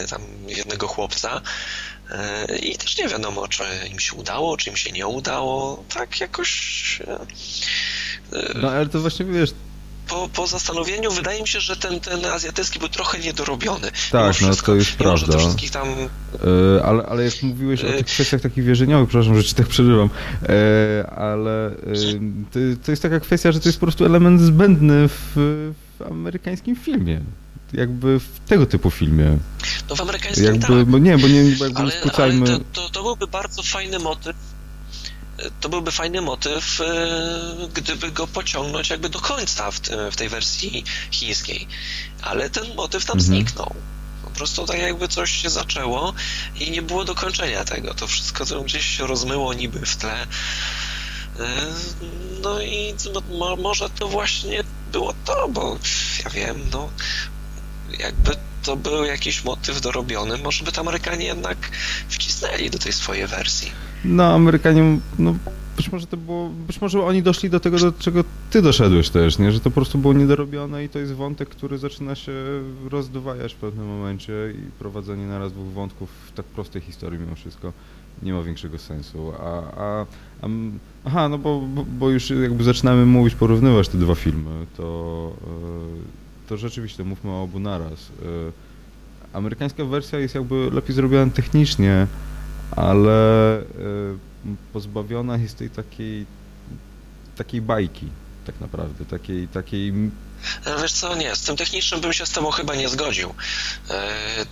tam jednego chłopca i też nie wiadomo, czy im się udało, czy im się nie udało. Tak jakoś... No ale to właśnie wiesz, po, po zastanowieniu wydaje mi się, że ten, ten azjatycki był trochę niedorobiony. Tak, no to jest prawda. wszystkich tam... E, ale, ale jak mówiłeś o tych kwestiach takich wierzeniowych, przepraszam, że ci tak przeżywam, e, ale to, to, jest taka kwestia, że to jest po prostu element zbędny w, w amerykańskim filmie jakby w tego typu filmie. No w amerykańskim jakby, tak. Bo nie, bo nie jakby ale, ale to, to, to byłby bardzo fajny motyw to byłby fajny motyw, e, gdyby go pociągnąć jakby do końca w, w tej wersji chińskiej. Ale ten motyw tam mhm. zniknął. Po prostu tak jakby coś się zaczęło i nie było dokończenia tego. To wszystko to gdzieś się rozmyło niby w tle. E, no i no, może to właśnie było to, bo ja wiem, no jakby to był jakiś motyw dorobiony, może by to Amerykanie jednak wcisnęli do tej swojej wersji. No, Amerykanie, no być może to było, być może oni doszli do tego, do czego ty doszedłeś też, nie? Że to po prostu było niedorobione i to jest wątek, który zaczyna się rozdwajać w pewnym momencie i prowadzenie naraz dwóch wątków w tak prostej historii mimo wszystko nie ma większego sensu. A, a, a aha, no bo, bo, bo, już jakby zaczynamy mówić, porównywać te dwa filmy, to, e, to rzeczywiście mówmy o obu naraz. E, amerykańska wersja jest jakby lepiej zrobiona technicznie, ale y, pozbawiona jest tej takiej, takiej bajki tak naprawdę, takiej, takiej... No wiesz co, nie, z tym technicznym bym się z tobą chyba nie zgodził. E,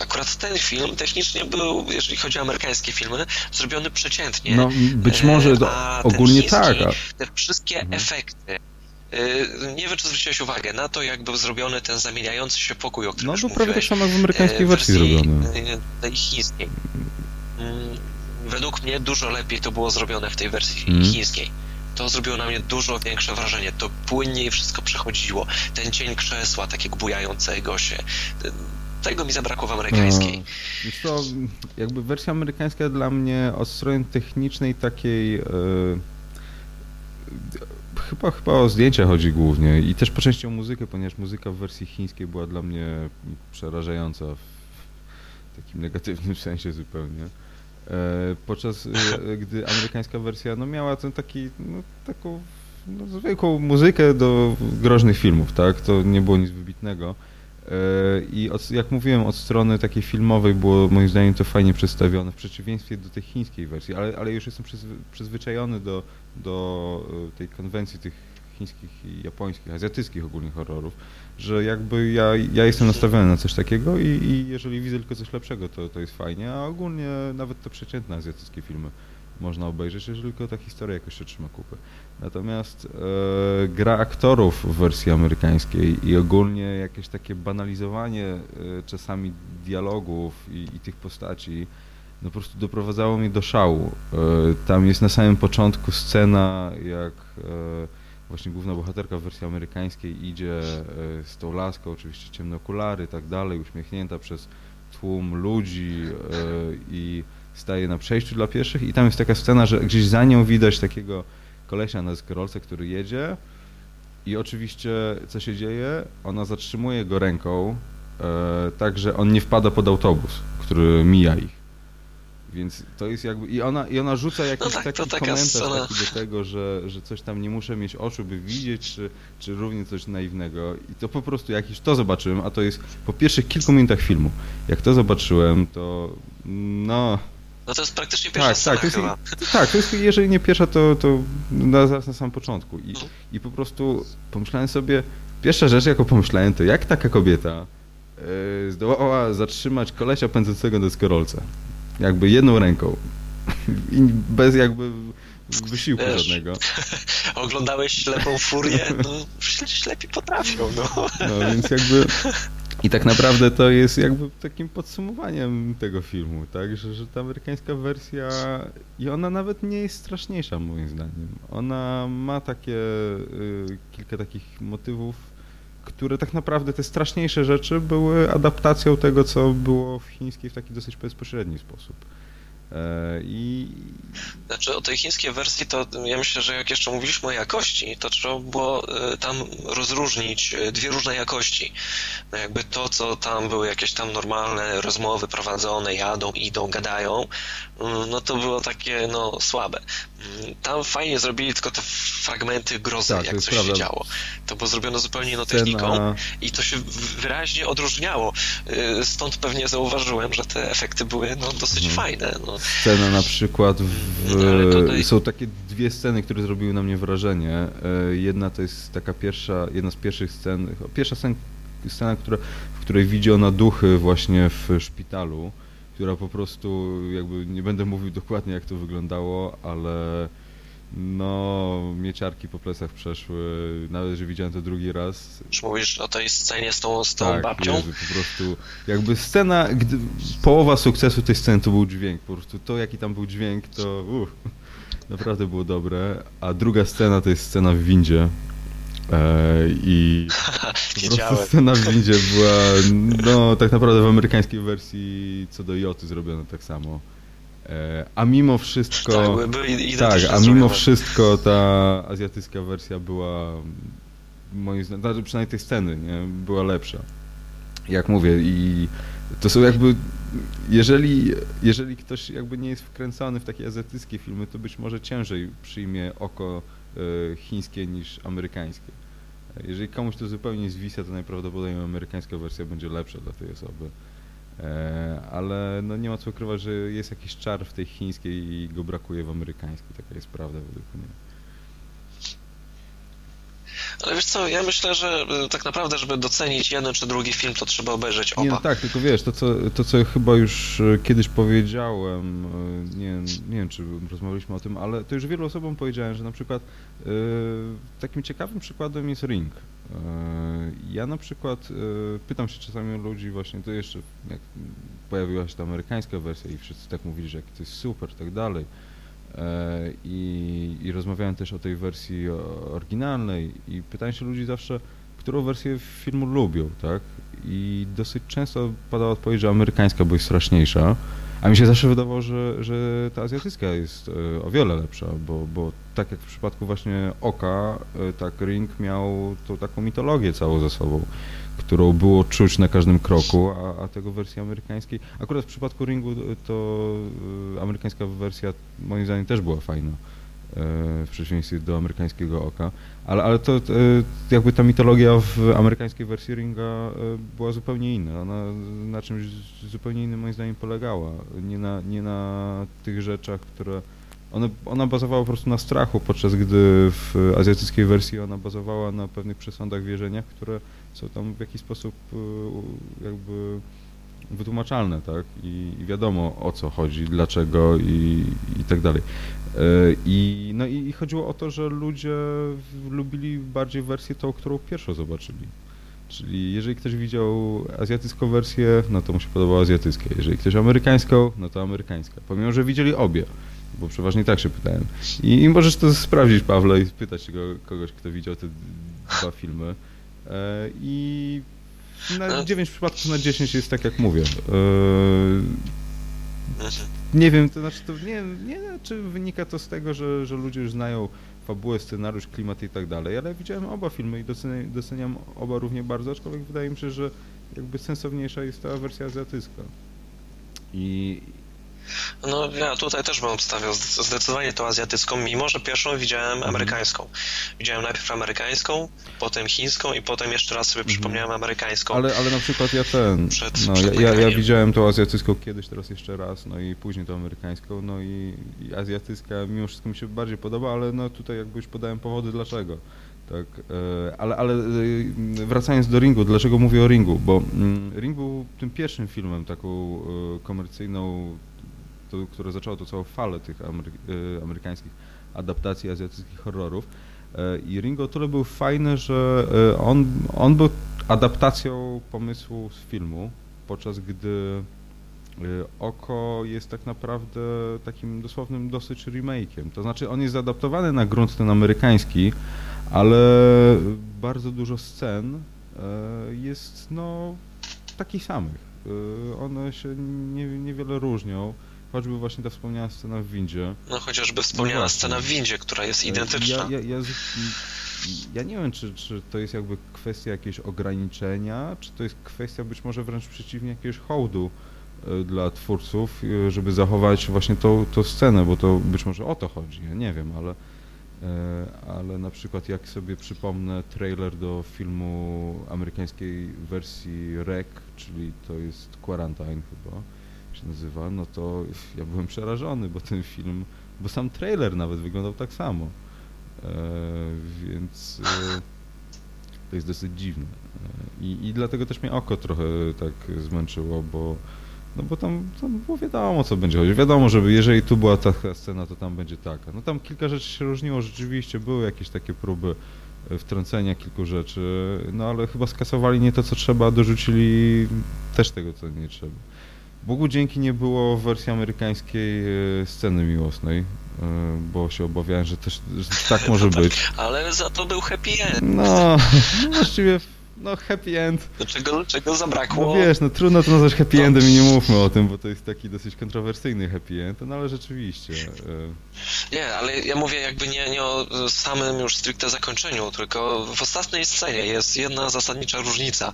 akurat ten film technicznie był, jeżeli chodzi o amerykańskie filmy, zrobiony przeciętnie. No, być może ogólnie chiński, tak. A... Te wszystkie mhm. efekty, e, nie wiem, czy zwróciłeś uwagę na to, jak był zrobiony ten zamieniający się pokój, o którym No, to prawie tak samo w amerykańskiej wersji zrobiony. Tej chińskiej. Mm, według mnie dużo lepiej to było zrobione w tej wersji mm. chińskiej. To zrobiło na mnie dużo większe wrażenie. To płynniej wszystko przechodziło. Ten cień krzesła, takiego bujającego się. Tego mi zabrakło w amerykańskiej. No, to jakby wersja amerykańska dla mnie od strony technicznej takiej yy, chyba, chyba o zdjęcia chodzi głównie i też po części o muzykę, ponieważ muzyka w wersji chińskiej była dla mnie przerażająca w takim negatywnym sensie zupełnie. E, podczas e, gdy amerykańska wersja no, miała ten taki, no, taką no, zwykłą muzykę do groźnych filmów, tak? To nie było nic wybitnego. E, I od, jak mówiłem, od strony takiej filmowej było moim zdaniem to fajnie przedstawione, w przeciwieństwie do tej chińskiej wersji, ale, ale już jestem przyzwy, przyzwyczajony do, do tej konwencji tych chińskich i japońskich, azjatyckich ogólnie horrorów że jakby ja, ja jestem nastawiony na coś takiego i, i jeżeli widzę tylko coś lepszego, to, to jest fajnie, a ogólnie nawet te przeciętne azjatyckie filmy można obejrzeć, jeżeli tylko ta historia jakoś się trzyma kupy. Natomiast e, gra aktorów w wersji amerykańskiej i ogólnie jakieś takie banalizowanie e, czasami dialogów i, i, tych postaci, no po prostu doprowadzało mnie do szału. E, tam jest na samym początku scena, jak e, właśnie główna bohaterka w wersji amerykańskiej idzie z tą laską, oczywiście ciemne okulary i tak dalej, uśmiechnięta przez tłum ludzi i staje na przejściu dla pieszych i tam jest taka scena, że gdzieś za nią widać takiego kolesia na skrolce, który jedzie i oczywiście co się dzieje? Ona zatrzymuje go ręką, e, tak że on nie wpada pod autobus, który mija ich. Więc to jest jakby. I ona, i ona rzuca jakiś no tak, taki komentarz taki do tego, że, że coś tam nie muszę mieć oczu, by widzieć, czy, czy równie coś naiwnego. I to po prostu jak już to zobaczyłem, a to jest po pierwszych kilku minutach filmu. Jak to zobaczyłem, to no no to jest praktycznie pierwsza tak, scena tak, to. Jest, tak, to jest, jeżeli nie pierwsza, to, to na, na samym początku. I, mhm. I po prostu pomyślałem sobie, pierwsza rzecz, jaką pomyślałem, to jak taka kobieta yy, zdołała zatrzymać kolesia pędzącego deskorolce. Jakby jedną ręką. I bez jakby wysiłku Wiesz, żadnego. Oglądałeś ślepą furię? No, ślepi potrafią, no. No, więc jakby i tak naprawdę to jest jakby takim podsumowaniem tego filmu, tak? Że, że ta amerykańska wersja i ona nawet nie jest straszniejsza moim zdaniem. Ona ma takie y, kilka takich motywów, które tak naprawdę te straszniejsze rzeczy były adaptacją tego, co było w chińskiej w taki dosyć bezpośredni sposób. E, I... Znaczy o tej chińskiej wersji to ja myślę, że jak jeszcze mówiliśmy o jakości, to trzeba było e, tam rozróżnić e, dwie różne jakości. No jakby to, co tam były jakieś tam normalne rozmowy prowadzone, jadą, idą, gadają, mm, no to było takie no słabe. Tam fajnie zrobili tylko te fragmenty grozy, tak, jak coś prawda. się działo. To było zrobione zupełnie inną techniką i to się wyraźnie odróżniało. Stąd pewnie zauważyłem, że te efekty były no, dosyć mhm. fajne. No, scena na przykład w, no, tutaj... są takie dwie sceny, które zrobiły na mnie wrażenie. E, jedna to jest taka pierwsza, jedna z pierwszych scen, pierwsza scena, scena która, w której widzi ona duchy właśnie w szpitalu, która po prostu jakby nie będę mówił dokładnie jak to wyglądało, ale no, mieciarki po plecach przeszły, nawet, że widziałem to drugi raz. Już mówisz o tej scenie z tą, z tą tak, babcią? Jezu, po prostu, jakby scena, gdy, połowa sukcesu tej sceny to był dźwięk, po prostu to, jaki tam był dźwięk, to naprawdę było dobre, a druga scena to jest scena w windzie, i po scena w windzie była, no tak naprawdę w amerykańskiej wersji co do Joty zrobione tak samo. E, a mimo wszystko. Tak, tak a mimo wszystko ta azjatycka wersja była moim zdaniem, znaczy przynajmniej tej sceny, nie, była lepsza. Jak mówię, i to są jakby. Jeżeli, jeżeli ktoś jakby nie jest wkręcony w takie azjatyckie filmy, to być może ciężej przyjmie oko e, chińskie niż amerykańskie. Jeżeli komuś to zupełnie zwisa, to najprawdopodobniej amerykańska wersja będzie lepsza dla tej osoby. E, ale no nie ma co ukrywać, że jest jakiś czar w tej chińskiej i go brakuje w amerykańskiej. Taka jest prawda według mnie. Ale wiesz co, ja myślę, że e, tak naprawdę, żeby docenić jeden czy drugi film, to trzeba obejrzeć oba. Nie, no tak, tylko wiesz, to co, to co chyba już e, kiedyś powiedziałem, nie, nie wiem, czy rozmawialiśmy o tym, ale to już wielu osobom powiedziałem, że na przykład takim ciekawym przykładem jest Ring. Ja na przykład pytam się czasami ludzi właśnie, to jeszcze jak pojawiła się ta amerykańska wersja i wszyscy tak mówili, że to jest super i tak dalej. I, I rozmawiałem też o tej wersji oryginalnej i pytałem się ludzi zawsze, którą wersję filmu lubią, tak? I dosyć często padała odpowiedź, że amerykańska, jest straszniejsza. A mi się zawsze wydawało, że, że ta azjatycka jest e, o wiele lepsza, bo, bo tak jak w przypadku właśnie Oka, e, tak Ring miał tą taką mitologię całą ze sobą, którą było czuć na każdym kroku, a, a tego wersji amerykańskiej, akurat w przypadku Ringu e, to amerykańska wersja moim zdaniem też była fajna w przeciwieństwie do amerykańskiego oka. Ale, ale to jakby ta mitologia w amerykańskiej wersji Ringa była zupełnie inna. Ona na czymś zupełnie innym moim zdaniem polegała. Nie na, nie na tych rzeczach, które... One, ona bazowała po prostu na strachu, podczas gdy w azjatyckiej wersji ona bazowała na pewnych przesądach, wierzeniach, które są tam w jakiś sposób jakby wytłumaczalne, tak? I, I, wiadomo o co chodzi, dlaczego i, i tak dalej. E, I, no i, i chodziło o to, że ludzie lubili bardziej wersję tą, którą pierwszą zobaczyli. Czyli jeżeli ktoś widział azjatycką wersję, no to mu się podobała azjatycka. Jeżeli ktoś amerykańską, no to amerykańska. Pomimo, że widzieli obie. bo przeważnie tak się pytałem. I, i możesz to sprawdzić, Pawle, i spytać go, kogoś, kto widział te dwa filmy. E, I na 9 przypadków na 10 jest tak, jak mówię. Nie wiem, to znaczy, to nie, nie czy wynika to z tego, że, że ludzie już znają fabułę, scenariusz, klimat i tak dalej, ale widziałem oba filmy i doceniam, doceniam oba równie bardzo, aczkolwiek wydaje mi się, że jakby sensowniejsza jest ta wersja azjatycka. I, no ja tutaj też bym obstawiał zdecydowanie tą azjatycką, mimo że pierwszą widziałem mhm. amerykańską. Widziałem najpierw amerykańską, potem chińską i potem jeszcze raz sobie mhm. przypomniałem amerykańską. Ale, ale na przykład ja ten, przed, no, przed ja, ja, widziałem tą azjatycką kiedyś, teraz jeszcze raz, no i później tą amerykańską, no i, i azjatycka mimo wszystko mi się bardziej podoba, ale no tutaj jakby już podałem powody dlaczego. Tak, e, ale, ale e, wracając do Ringu, dlaczego mówię o Ringu? Bo mm, Ring był tym pierwszym filmem taką e, komercyjną to, które zaczęło to całą falę tych amery e, amerykańskich adaptacji azjatyckich horrorów. E, I Ringo tyle był fajny, że e, on, on był adaptacją pomysłu z filmu, podczas gdy Oko jest tak naprawdę takim dosłownym dosyć remake'iem. To znaczy on jest zaadaptowany na grunt ten amerykański, ale bardzo dużo scen jest no takich samych. One się nie, niewiele różnią. Choćby właśnie ta wspomniana scena w windzie. No chociażby wspomniana no scena w windzie, która jest identyczna. Ja, ja, ja, ja, nie wiem, czy, czy to jest jakby kwestia jakiegoś ograniczenia, czy to jest kwestia być może wręcz przeciwnie jakiegoś hołdu e, dla twórców, e, żeby zachować właśnie tą, tą scenę, bo to być może o to chodzi, ja nie wiem, ale, e, ale na przykład jak sobie przypomnę trailer do filmu amerykańskiej wersji REC, czyli to jest Quarantine chyba, się nazywa, no to ja byłem przerażony, bo ten film, bo sam trailer nawet wyglądał tak samo. E, więc e, to jest dosyć dziwne. E, I, I dlatego też mnie oko trochę tak zmęczyło, bo no bo tam, tam było wiadomo, co będzie chodzić. Wiadomo, że jeżeli tu była taka scena, to tam będzie taka. No tam kilka rzeczy się różniło, rzeczywiście były jakieś takie próby e, wtrącenia kilku rzeczy, no ale chyba skasowali nie to, co trzeba, dorzucili też tego, co nie trzeba. Bogu dzięki nie było w wersji amerykańskiej e, sceny miłosnej, e, bo się obawiałem, że też że tak może no być. Ale za to był happy end. No, właściwie no happy end. Do czego, czego zabrakło? No wiesz, no trudno to nazwać happy no. endem i nie mówmy o tym, bo to jest taki dosyć kontrowersyjny happy end, no ale rzeczywiście. E, nie, ale ja mówię jakby nie, nie o samym już stricte zakończeniu, tylko w ostatniej scenie jest jedna zasadnicza różnica.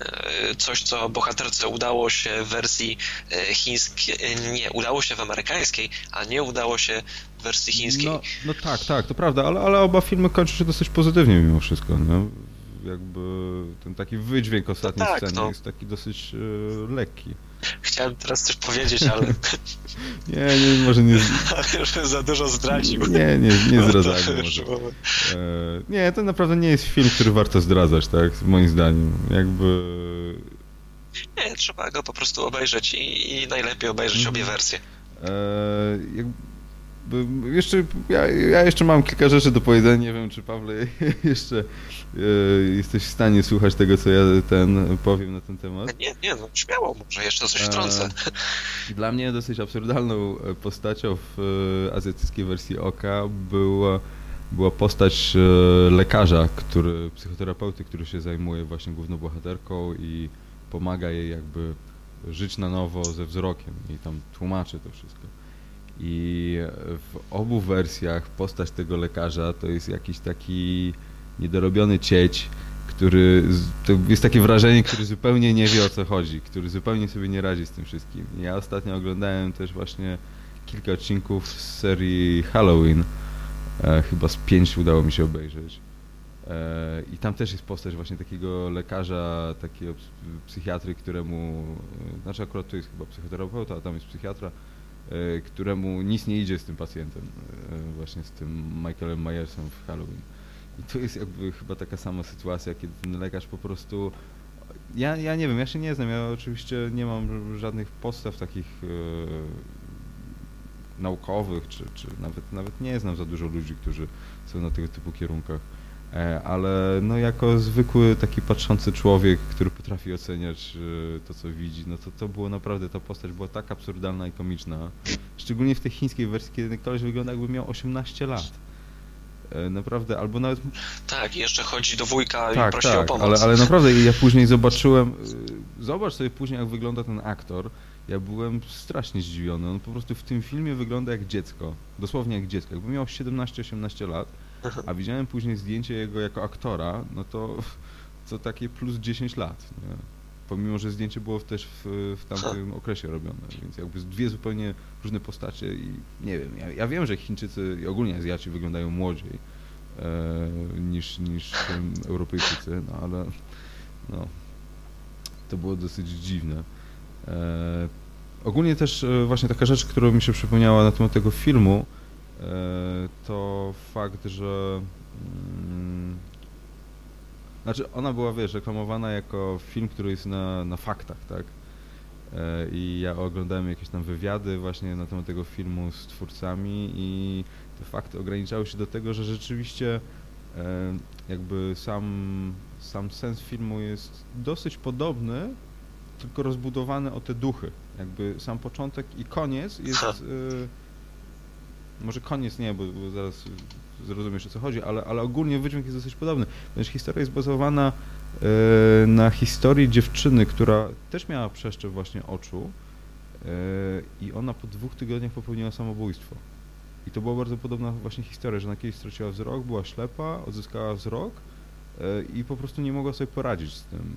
E, coś, co bohaterce udało się w wersji e, chińskiej, nie, udało się w amerykańskiej, a nie udało się w wersji chińskiej. No, no tak, tak, to prawda, ale, ale oba filmy kończą się dosyć pozytywnie mimo wszystko. No jakby ten taki wydźwięk ostatniej no tak, sceny no. jest taki dosyć e, lekki. Chciałem teraz coś powiedzieć, ale... nie, nie, może nie... Już za dużo zdradził. Nie, nie, nie zdradzajmy może. E, nie, to naprawdę nie jest film, który warto zdradzać, tak, moim zdaniem. Jakby... Nie, trzeba go po prostu obejrzeć i, i najlepiej obejrzeć obie mhm. wersje. E, jakby jeszcze, ja, ja, jeszcze mam kilka rzeczy do powiedzenia. Nie wiem, czy Pawle jeszcze e, jesteś w stanie słuchać tego, co ja ten powiem na ten temat. Nie, nie, no śmiało, może jeszcze coś wtrącę. Dla mnie dosyć absurdalną postacią w e, azjatyckiej wersji Oka była, była postać e, lekarza, który, psychoterapeuty, który się zajmuje właśnie główną bohaterką i pomaga jej jakby żyć na nowo ze wzrokiem i tam tłumaczy to wszystko. I w obu wersjach postać tego lekarza to jest jakiś taki niedorobiony cieć, który, to jest takie wrażenie, który zupełnie nie wie o co chodzi, który zupełnie sobie nie radzi z tym wszystkim. Ja ostatnio oglądałem też właśnie kilka odcinków z serii Halloween, e, chyba z pięć udało mi się obejrzeć. E, I tam też jest postać właśnie takiego lekarza, takiego psychiatry, któremu, e, znaczy akurat to jest chyba psychoterapeuta, a tam jest psychiatra, któremu nic nie idzie z tym pacjentem, e, właśnie z tym Michaelem Myersem w Halloween. I to jest jakby chyba taka sama sytuacja, kiedy ten lekarz po prostu... Ja, ja nie wiem, ja się nie znam, ja oczywiście nie mam żadnych podstaw takich e, naukowych, czy, czy nawet, nawet nie znam za dużo ludzi, którzy są na tego typu kierunkach. E, ale no jako zwykły taki patrzący człowiek, który potrafi oceniać e, to, co widzi, no to to było naprawdę, ta postać była tak absurdalna i komiczna. szczególnie w tej chińskiej wersji, kiedy koleś wygląda jakby miał 18 lat. E, naprawdę, albo nawet... Tak, jeszcze chodzi do wujka tak, i prosi tak, o pomoc. Ale, ale naprawdę ja później zobaczyłem, zobacz sobie później jak wygląda ten aktor, ja byłem strasznie zdziwiony. On po prostu w tym filmie wygląda jak dziecko. Dosłownie jak dziecko. Jakby miał 17-18 lat, a widziałem później zdjęcie jego jako aktora, no to to takie plus 10 lat. Nie? Pomimo, że zdjęcie było też w, w tamtym okresie robione, więc jakby dwie zupełnie różne postacie i nie wiem, ja, ja wiem, że Chińczycy i ogólnie Azjaci wyglądają młodziej e, niż, niż Europejczycy, no ale no, to było dosyć dziwne. E, ogólnie też e, właśnie taka rzecz, która mi się przypomniała na temat tego filmu, to fakt, że mm, znaczy ona była, wiesz, reklamowana jako film, który jest na, na faktach, tak? I ja oglądałem jakieś tam wywiady właśnie na temat tego filmu z twórcami i te fakty ograniczały się do tego, że rzeczywiście jakby sam, sam sens filmu jest dosyć podobny tylko rozbudowany o te duchy. Jakby sam początek i koniec jest... Może koniec nie, bo, bo, zaraz zrozumiesz o co chodzi, ale, ale ogólnie wydźwięk jest dosyć podobny. Ponieważ historia jest bazowana y, na historii dziewczyny, która też miała przeszczep właśnie oczu y, i ona po dwóch tygodniach popełniła samobójstwo. I to była bardzo podobna właśnie historia, że na kiedyś straciła wzrok, była ślepa, odzyskała wzrok E, i po prostu nie mogła sobie poradzić z tym.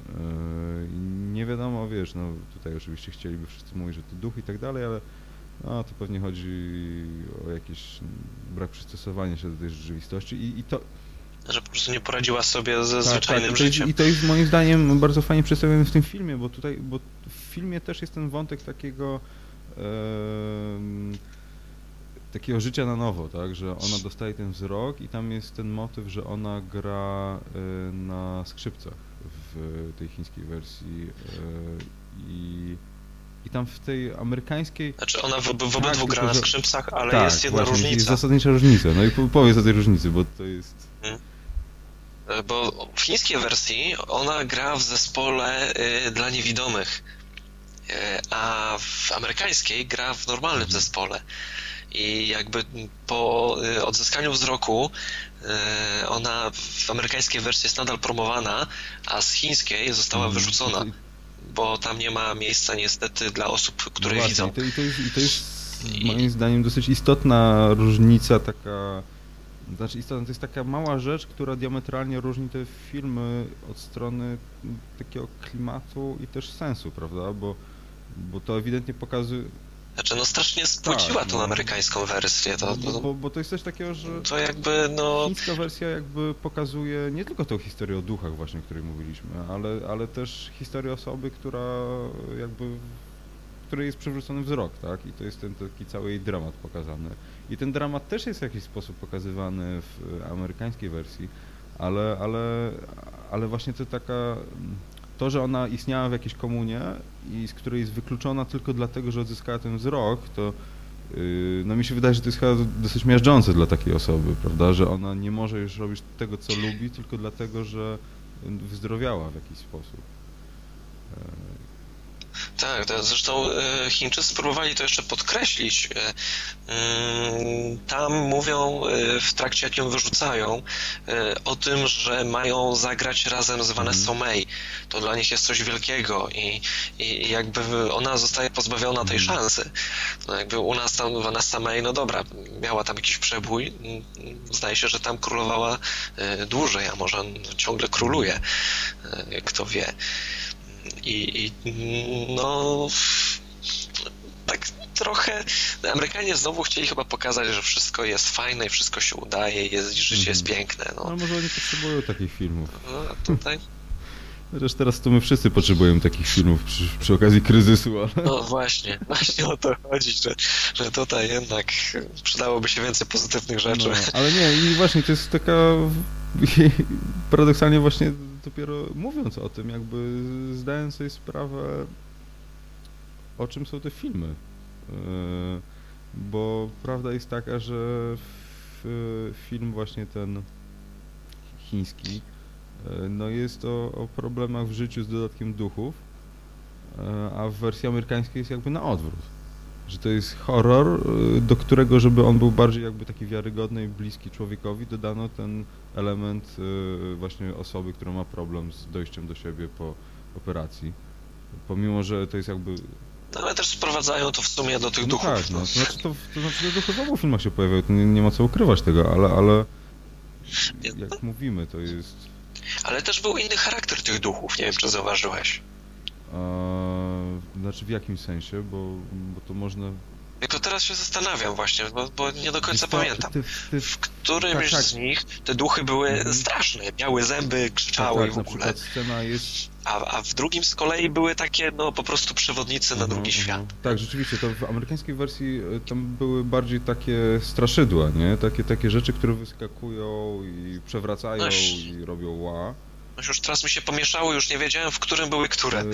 Nie wiadomo, wiesz, no tutaj oczywiście chcieliby wszyscy mówić, że to duch i tak dalej, ale no, to pewnie chodzi o jakiś brak przystosowania się do tej rzeczywistości i, i to... Że po prostu nie poradziła sobie ze tak, zwyczajnym tak, życiem. I to jest moim zdaniem bardzo fajnie przedstawione w tym filmie, bo tutaj, bo w filmie też jest ten wątek takiego... Yy, takiego życia na nowo, tak, że ona dostaje ten wzrok i tam jest ten motyw, że ona gra y, na skrzypcach w tej chińskiej wersji y, i i tam w tej amerykańskiej... Znaczy ona w, w obydwu tak, gra na skrzypcach, ale tak, jest jedna właśnie, różnica. jest zasadnicza różnica. No i powiedz o tej różnicy, bo to jest... Hmm. E, bo w chińskiej wersji ona gra w zespole y, dla niewidomych, y, a w amerykańskiej gra w normalnym mhm. zespole i jakby po y, odzyskaniu wzroku y, ona w amerykańskiej wersji jest nadal promowana, a z chińskiej została mhm. wyrzucona, bo tam nie ma miejsca niestety dla osób, które no widzą. I to, i to, jest, i to jest moim zdaniem dosyć istotna różnica taka znaczy istotna, to jest taka mała rzecz, która diametralnie różni te filmy od strony takiego klimatu i też sensu, prawda? Bo, bo to ewidentnie pokazuje, znaczy, no strasznie spłyciła tak, tą no. amerykańską wersję. To, to, bo, bo, to jest coś takiego, że to jakby, no... chińska wersja jakby pokazuje nie tylko tą historię o duchach właśnie, o której mówiliśmy, ale, ale też historię osoby, która jakby której jest przywrócony wzrok, tak? I to jest ten taki cały jej dramat pokazany. I ten dramat też jest w jakiś sposób pokazywany w amerykańskiej wersji, ale, ale, ale właśnie to taka to, że ona istniała w jakiejś komunie i z której jest wykluczona tylko dlatego, że odzyskała ten wzrok, to yy, no mi się wydaje, że to jest chyba dosyć miażdżące dla takiej osoby, prawda, że ona nie może już robić tego, co lubi, tylko dlatego, że wyzdrowiała w jakiś sposób. Tak, zresztą e, Chińczycy spróbowali to jeszcze podkreślić. E, mm, tam mówią e, w trakcie, jak ją wyrzucają, o tym, że mają zagrać razem z Vanessa mhm. May. To dla nich jest coś wielkiego i, i jakby ona zostaje pozbawiona tej mhm. szansy. No jakby u nas tam Vanessa May, no dobra, miała tam jakiś przebój. Zdaje się, że tam królowała dłużej, a może ciągle króluje. Kto wie. I, i no tak trochę Amerykanie znowu chcieli chyba pokazać, że wszystko jest fajne i wszystko się udaje, jest, życie mhm. jest piękne. No. no może oni potrzebują takich filmów. No, a tutaj... Chociaż teraz to my wszyscy potrzebujemy takich filmów przy, przy okazji kryzysu, ale... No właśnie, właśnie o to chodzi, że, że tutaj jednak przydałoby się więcej pozytywnych rzeczy. No, ale nie, i właśnie to jest taka paradoksalnie właśnie dopiero mówiąc o tym, jakby zdając sobie sprawę, o czym są te filmy. E, bo prawda jest taka, że film właśnie ten chiński, e, no jest o problemach w życiu z dodatkiem duchów, e, a w wersji amerykańskiej jest jakby na odwrót. Że to jest horror, y, do którego, żeby on był bardziej jakby taki wiarygodny i bliski człowiekowi, dodano ten element y, właśnie osoby, która ma problem z dojściem do siebie po operacji. Pomimo, że to jest jakby no, ale też sprowadzają to w sumie do tych no duchów. Tak, no, to znaczy, to, to znaczy duchy w obu filmach się pojawiają, to nie, nie ma co ukrywać tego, ale, ale jak mówimy, to jest... Ale też był inny charakter tych duchów, nie wiem, czy zauważyłeś. Znaczy w jakim sensie, bo, bo to można... Tylko teraz się zastanawiam właśnie, bo, bo nie do końca to, pamiętam. Ty, ty, w którymś tak, tak. z nich te duchy były mhm. straszne, miały zęby, krzyczały tak, tak, w ogóle. scena jest... A, a w drugim z kolei były takie, no po prostu przewodnicy na mhm, drugi mhm. świat. Tak, rzeczywiście, to w amerykańskiej wersji e, tam były bardziej takie straszydła, nie? Takie, takie rzeczy, które wyskakują i przewracają no, i robią ła. No już teraz mi się pomieszało, już nie wiedziałem, w którym były które. E,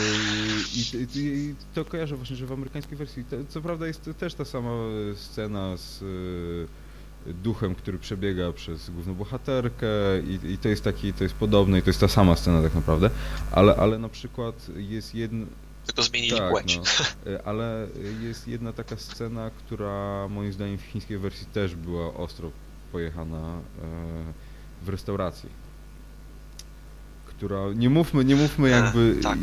I, i, i to kojarzę właśnie, że w amerykańskiej wersji, to, co prawda jest też ta sama scena z e, duchem, który przebiega przez główną bohaterkę i, i to jest taki, to jest podobne i to jest ta sama scena tak naprawdę, ale, ale na przykład jest jedna... Tylko zmienili tak, płeć. No, e, ale jest jedna taka scena, która moim zdaniem w chińskiej wersji też była ostro pojechana w restauracji która, nie mówmy, nie mówmy jakby e, tak.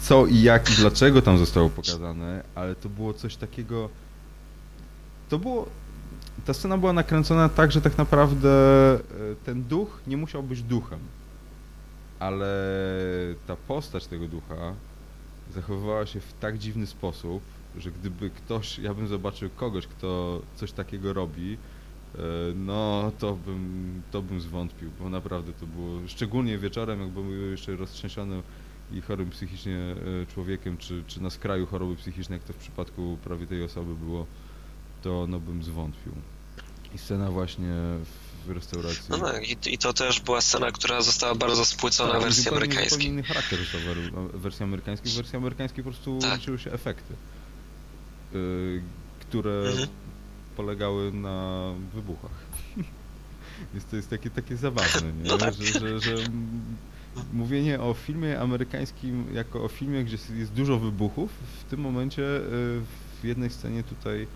co i jak i dlaczego tam zostało pokazane, ale to było coś takiego, to było, ta scena była nakręcona tak, że tak naprawdę e, ten duch nie musiał być duchem, ale ta postać tego ducha zachowywała się w tak dziwny sposób, że gdyby ktoś, ja bym zobaczył kogoś, kto coś takiego robi, E, no to bym, to bym zwątpił, bo naprawdę to było, szczególnie wieczorem, jak byłem jeszcze roztrzęsiony i chorym psychicznie e, człowiekiem, czy, czy na skraju choroby psychicznej, jak to w przypadku prawie tej osoby było, to no bym zwątpił. I scena właśnie w restauracji. No tak, i, i to też była scena, która została bardzo spłycona tak, wersji amerykańskiej. Zupełnie inny charakter został w wersji amerykańskiej. W wersji amerykańskiej po prostu tak. liczyły się efekty, yy, które mhm polegały na wybuchach. Więc to jest takie, takie zabawne, nie? No tak. że, że, że mówienie o filmie amerykańskim jako o filmie, gdzie jest dużo wybuchów, w tym momencie e, w jednej scenie tutaj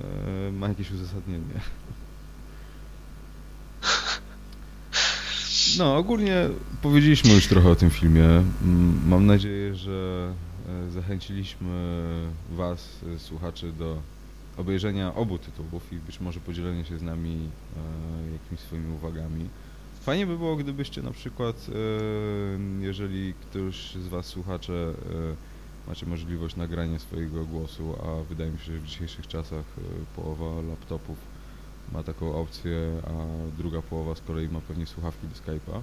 e, ma jakieś uzasadnienie. No, ogólnie powiedzieliśmy już trochę o tym filmie. Mam nadzieję, że e, zachęciliśmy Was, słuchaczy, do obejrzenia obu tytułów i być może podzielenia się z nami e, jakimiś swoimi uwagami. Fajnie by było, gdybyście na przykład, e, jeżeli ktoś z Was słuchacze e, macie możliwość nagrania swojego głosu, a wydaje mi się, że w dzisiejszych czasach e, połowa laptopów ma taką opcję, a druga połowa z kolei ma pewnie słuchawki do Skype'a,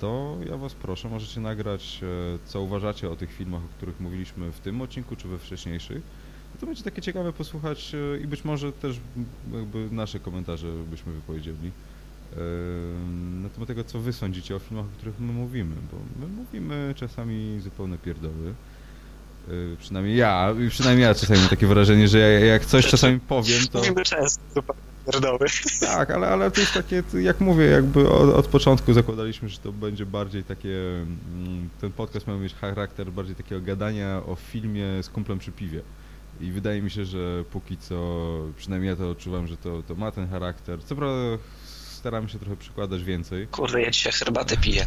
to ja Was proszę, możecie nagrać, e, co uważacie o tych filmach, o których mówiliśmy w tym odcinku, czy we wcześniejszych to będzie takie ciekawe posłuchać e, i być może też jakby nasze komentarze byśmy wypowiedzieli e, na temat tego, co wy sądzicie o filmach, o których my mówimy, bo my mówimy czasami zupełne pierdoły. E, przynajmniej ja, przynajmniej ja czasami mam takie wrażenie, że jak coś czasami powiem, to... Mówimy często zupełnie pierdoły. Tak, ale, ale to jest takie, jak mówię, jakby od, od początku zakładaliśmy, że to będzie bardziej takie, mm, ten podcast ma mieć charakter bardziej takiego gadania o filmie z kumplem przy piwie. I wydaje mi się, że póki co, przynajmniej ja to odczuwam, że to, to ma ten charakter. Co prawda staramy się trochę przykładać więcej. Kurde, ja dzisiaj herbatę piję.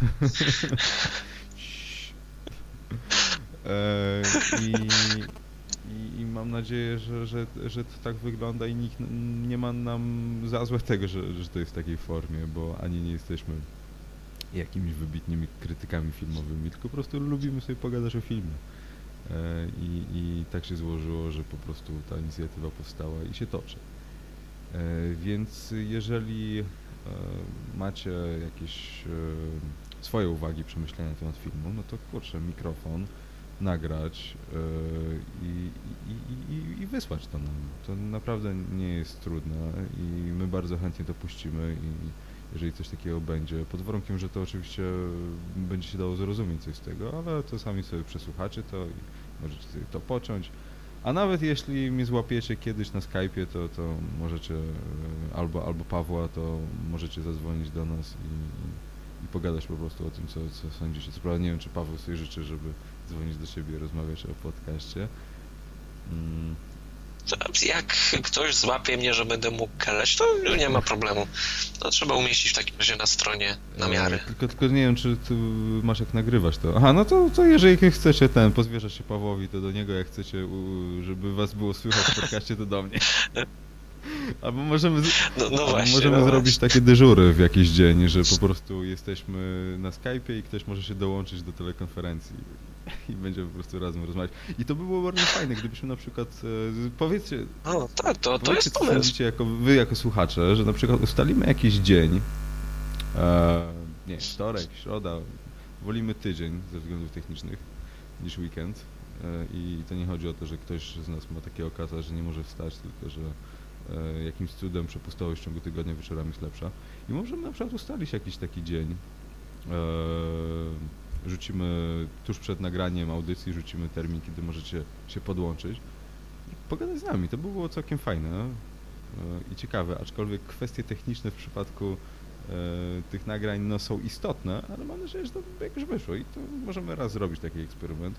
e, i, i, i, mam nadzieję, że, że, że to tak wygląda i nikt nie ma nam za złe tego, że, że to jest w takiej formie, bo ani nie jesteśmy jakimiś wybitnymi krytykami filmowymi, tylko po prostu lubimy sobie pogadać o filmie. E, I, I tak się złożyło, że po prostu ta inicjatywa powstała i się toczy. E, więc jeżeli e, macie jakieś swoje uwagi, przemyślenia na temat filmu, no to kurczę, mikrofon, nagrać i, i, i, i wysłać to nam. To naprawdę nie jest trudne i my bardzo chętnie to puścimy i jeżeli coś takiego będzie, pod warunkiem, że to oczywiście będzie się dało zrozumieć coś z tego, ale to sami sobie przesłuchacie to i możecie sobie to pociąć. A nawet jeśli mnie złapiecie kiedyś na Skype'ie, to, to możecie, e, albo, albo Pawła, to możecie zadzwonić do nas i, i, pogadać po prostu o tym, co, co sądzicie. Co prawda nie wiem, czy Paweł sobie życzy, żeby dzwonić do siebie i rozmawiać o podcaście. Mm. Jak ktoś złapie mnie, że będę mógł keleć, to nie ma problemu. To trzeba umieścić w takim razie na stronie na miarę. tylko, tylko nie wiem, czy tu masz jak nagrywać to. Aha, no to, to jeżeli chcecie ten, pozwierzać się Pawłowi, to do niego jak chcecie, żeby was było słychać w podcaście, to do mnie. Albo możemy, no, no właśnie, możemy no zrobić właśnie. takie dyżury w jakiś dzień, że po prostu jesteśmy na Skype'ie i ktoś może się dołączyć do telekonferencji i będziemy po prostu razem rozmawiać. I to by było bardzo fajne, gdybyśmy na przykład, e, powiedzcie... No tak, to, to jest pomysł. jako, wy jako słuchacze, że na przykład ustalimy jakiś dzień, e, nie, wtorek, środa, wolimy tydzień ze względów technicznych niż weekend. E, I to nie chodzi o to, że ktoś z nas ma takie okazja, że nie może wstać, tylko że e, jakimś cudem przepustowość w ciągu tygodnia wieczorami jest lepsza. I możemy na przykład ustalić jakiś taki dzień. E, rzucimy tuż przed nagraniem audycji, rzucimy termin, kiedy możecie się podłączyć pogadać z nami. To by było całkiem fajne i ciekawe, aczkolwiek kwestie techniczne w przypadku tych nagrań no, są istotne, ale mam nadzieję, że to jakoś wyszło i to możemy raz zrobić taki eksperyment.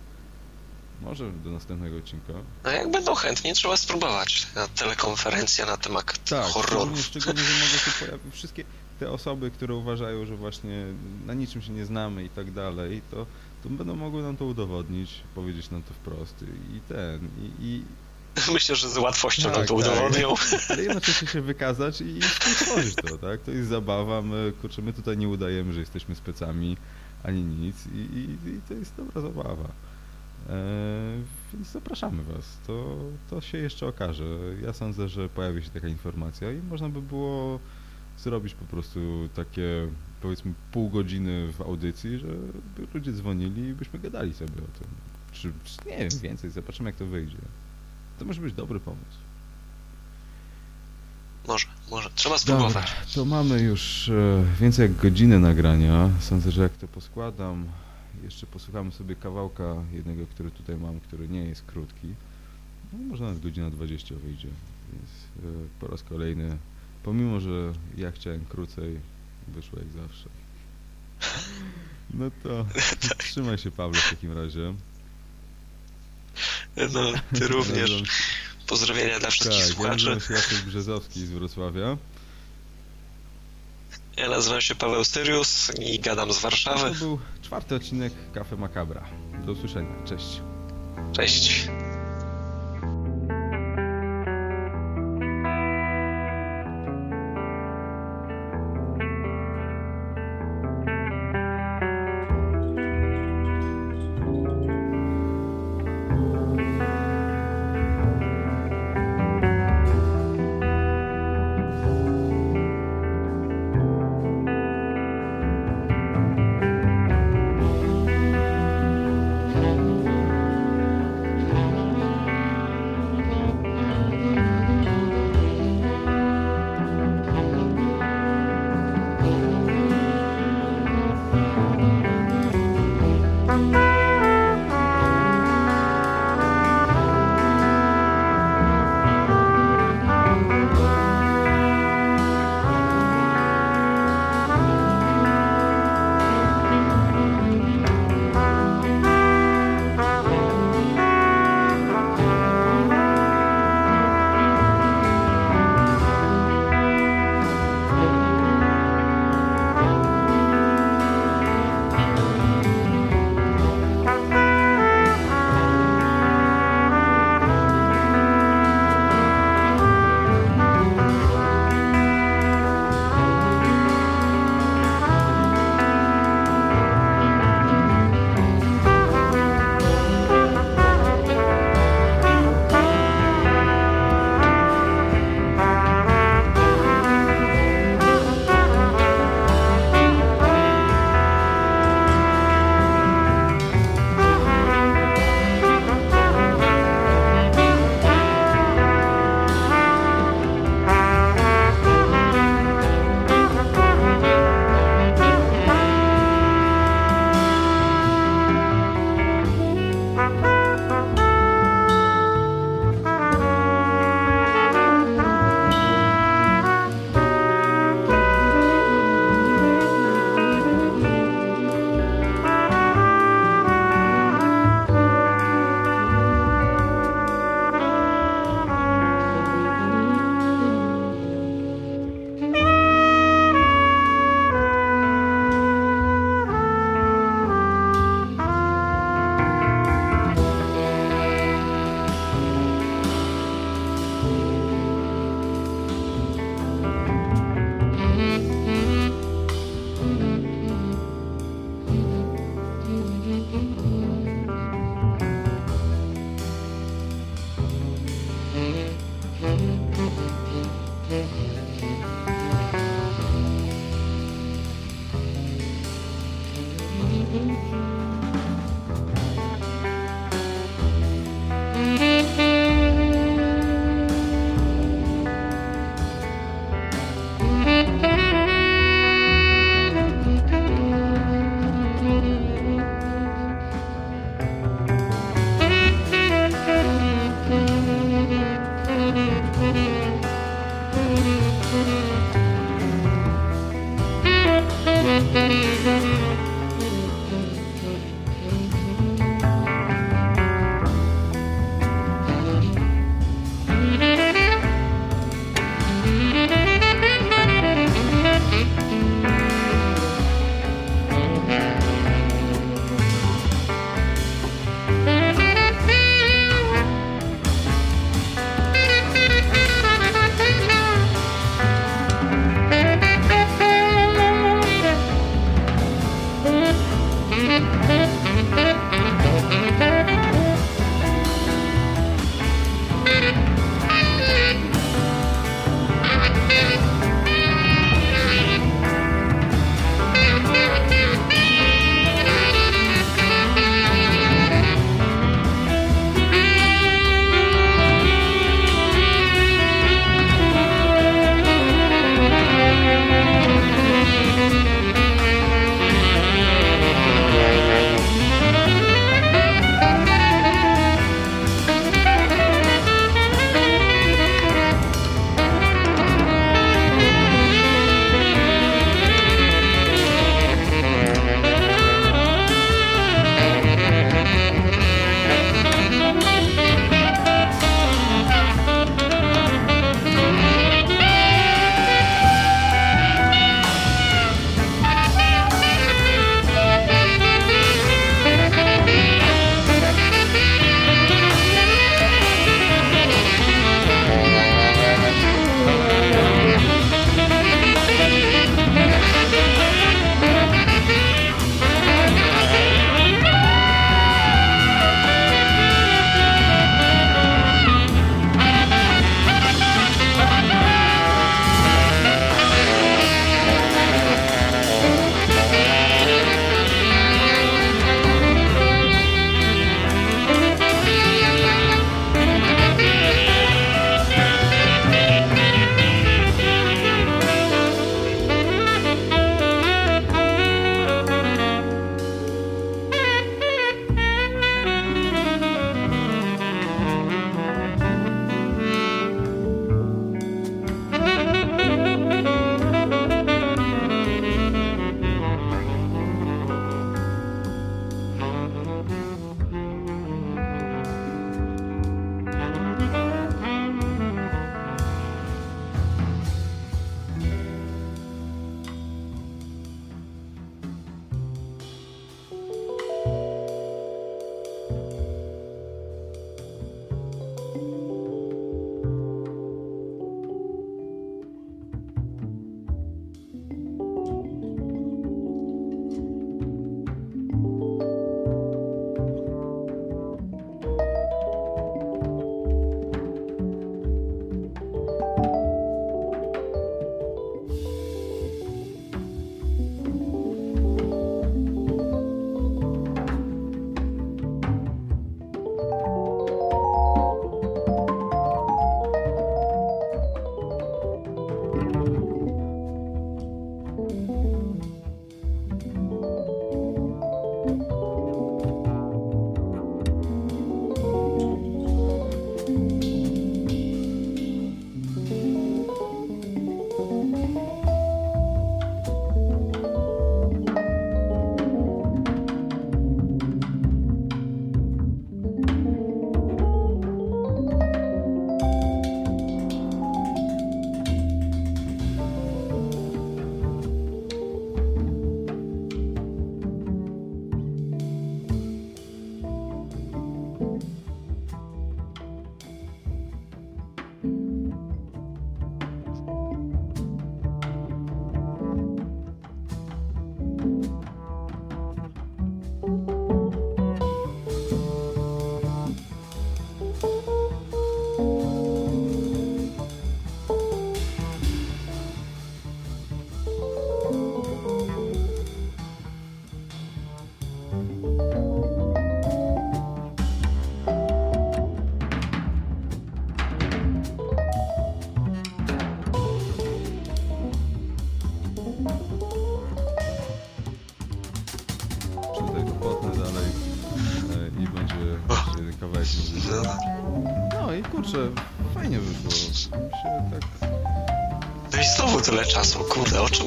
Może do następnego odcinka. No jak będą chętni, trzeba spróbować. Telekonferencja na temat tak, horrorów. Szczególnie, że mogą się pojawić wszystkie te osoby, które uważają, że właśnie na niczym się nie znamy i tak dalej, to, to będą mogły nam to udowodnić, powiedzieć nam to wprost i, ten, i, i Myślę, że z łatwością tak, nam to tak. udowodnią. Ale jednocześnie się wykazać i stworzyć to, tak? To jest zabawa, my, kurczę, my tutaj nie udajemy, że jesteśmy specami, ani nic i, i, i to jest dobra zabawa. E, więc zapraszamy Was. To, to się jeszcze okaże. Ja sądzę, że pojawi się taka informacja i można by było zrobić po prostu takie powiedzmy pół godziny w audycji, żeby ludzie dzwonili i byśmy gadali sobie o tym. Czy, czy nie wiem, więcej, zobaczymy jak to wyjdzie. To może być dobry pomysł. Może, może. Trzeba spróbować. Dobra, to mamy już e, więcej jak godzinę nagrania. Sądzę, że jak to poskładam, jeszcze posłuchamy sobie kawałka jednego, który tutaj mam, który nie jest krótki. No, może nawet godzina 20 wyjdzie, więc e, po raz kolejny, pomimo, że ja chciałem krócej, wyszło jak zawsze. No to trzymaj się Pawle w takim razie. No, ty również. Pozdrowienia dla wszystkich tak, słuchaczy. Ja nazywam się Jacek Brzezowski z Wrocławia. Ja nazywam się Paweł Styrius i gadam z Warszawy. To był czwarty odcinek Cafe Macabra. Do usłyszenia. Cześć. Cześć.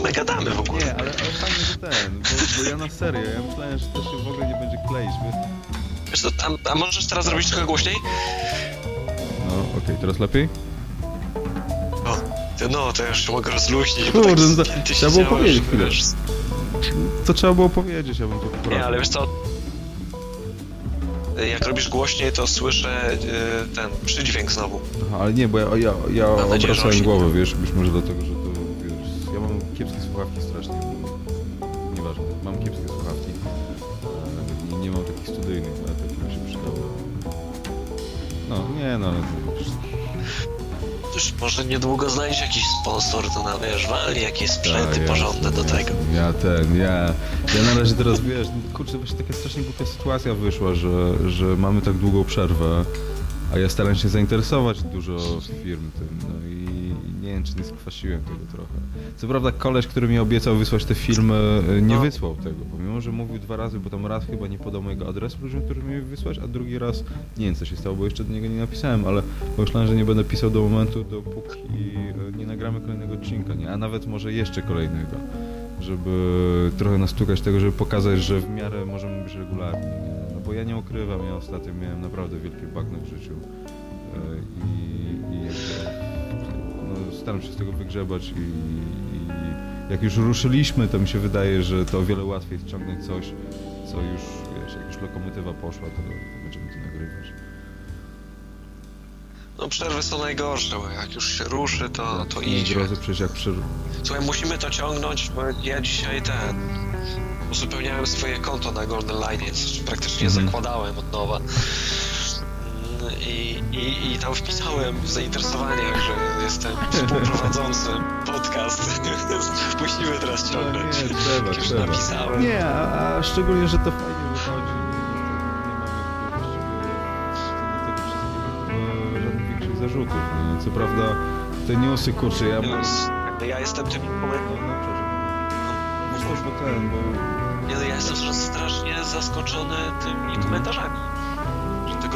My gadamy w ogóle? Nie, ale, ale fajnie, że ten, bo, bo ja na serio, ja myślałem, że to się w ogóle nie będzie kleić, wiesz? Wiesz co, a, a możesz teraz zrobić trochę głośniej? No, okej, teraz lepiej? O, ty- no, to ja już się mogę rozluźnić, bo Kurde, tak no to trzeba było powiedzieć chwilę. To trzeba było powiedzieć, ja bym to poprawił. Nie, ale wiesz co, jak robisz głośniej, to słyszę y, ten przydźwięk znowu. Aha, ale nie, bo ja, ja, ja obracałem głowę, wiesz, być może dlatego, że niedługo znajdziesz jakiś sponsor, to na wiesz, walnie jakieś sprzęty Tak, porządne jasne, do tego. Ja ten, ja, ja na razie teraz, wiesz, no, kurczę, właśnie taka strasznie głupia sytuacja wyszła, że, że mamy tak długą przerwę, a ja staram się zainteresować dużo firm tym, nie wiem, czy nie skwasiłem tego trochę. Co prawda koleś, który mi obiecał wysłać te filmy, y, nie No. wysłał tego, pomimo, że mówił dwa razy, bo tam raz chyba nie podał mojego adresu ludziom, który mi wysłać, a drugi raz, nie wiem co się stało, bo jeszcze do niego nie napisałem, ale pomyślałem, że nie będę pisał do momentu, dopóki y, nie nagramy kolejnego odcinka, nie? A nawet może jeszcze kolejnego, żeby trochę nastukać tego, żeby pokazać, że w miarę możemy być regularni, nie? No bo ja nie ukrywam, ja ostatnio miałem naprawdę wielkie bagno w życiu y, i, staram się z tego wygrzebać i, i jak już ruszyliśmy, to mi się wydaje, że to o wiele łatwiej ściągnąć coś, co już, wiesz, jak już lokomotywa poszła, to, to będziemy to nagrywać. No przerwy są najgorsze, bo jak już się ruszy, to, to idzie. drodzy, przecież jak przy... Słuchaj, musimy to ciągnąć, bo ja dzisiaj ten... Uzupełniałem swoje konto na Golden Line, praktycznie Mhm. zakładałem od nowa. Mm, I, i, I tam wpisałem w zainteresowaniach, że jestem współprowadzącym podcast. Musimy teraz ciągnąć. No nie, trzeba, już trzeba. napisałem. Nie, a, a szczególnie, że to fajnie wychodzi. Nie mamy właściwie co do tego wszystkiego e, żadnych większych zarzutów. Nie? Co prawda te newsy, kurczę, ja... Ja jestem tym No, momentem. no, co, bo ten, bo... No ja jestem strasznie zaskoczony tymi komentarzami.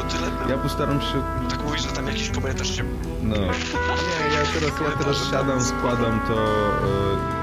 Tyle. Ja postaram się... Tak mówisz, że tam jakiś komentarz się... No. Nie, ja teraz, ja teraz siadam, składam to... e,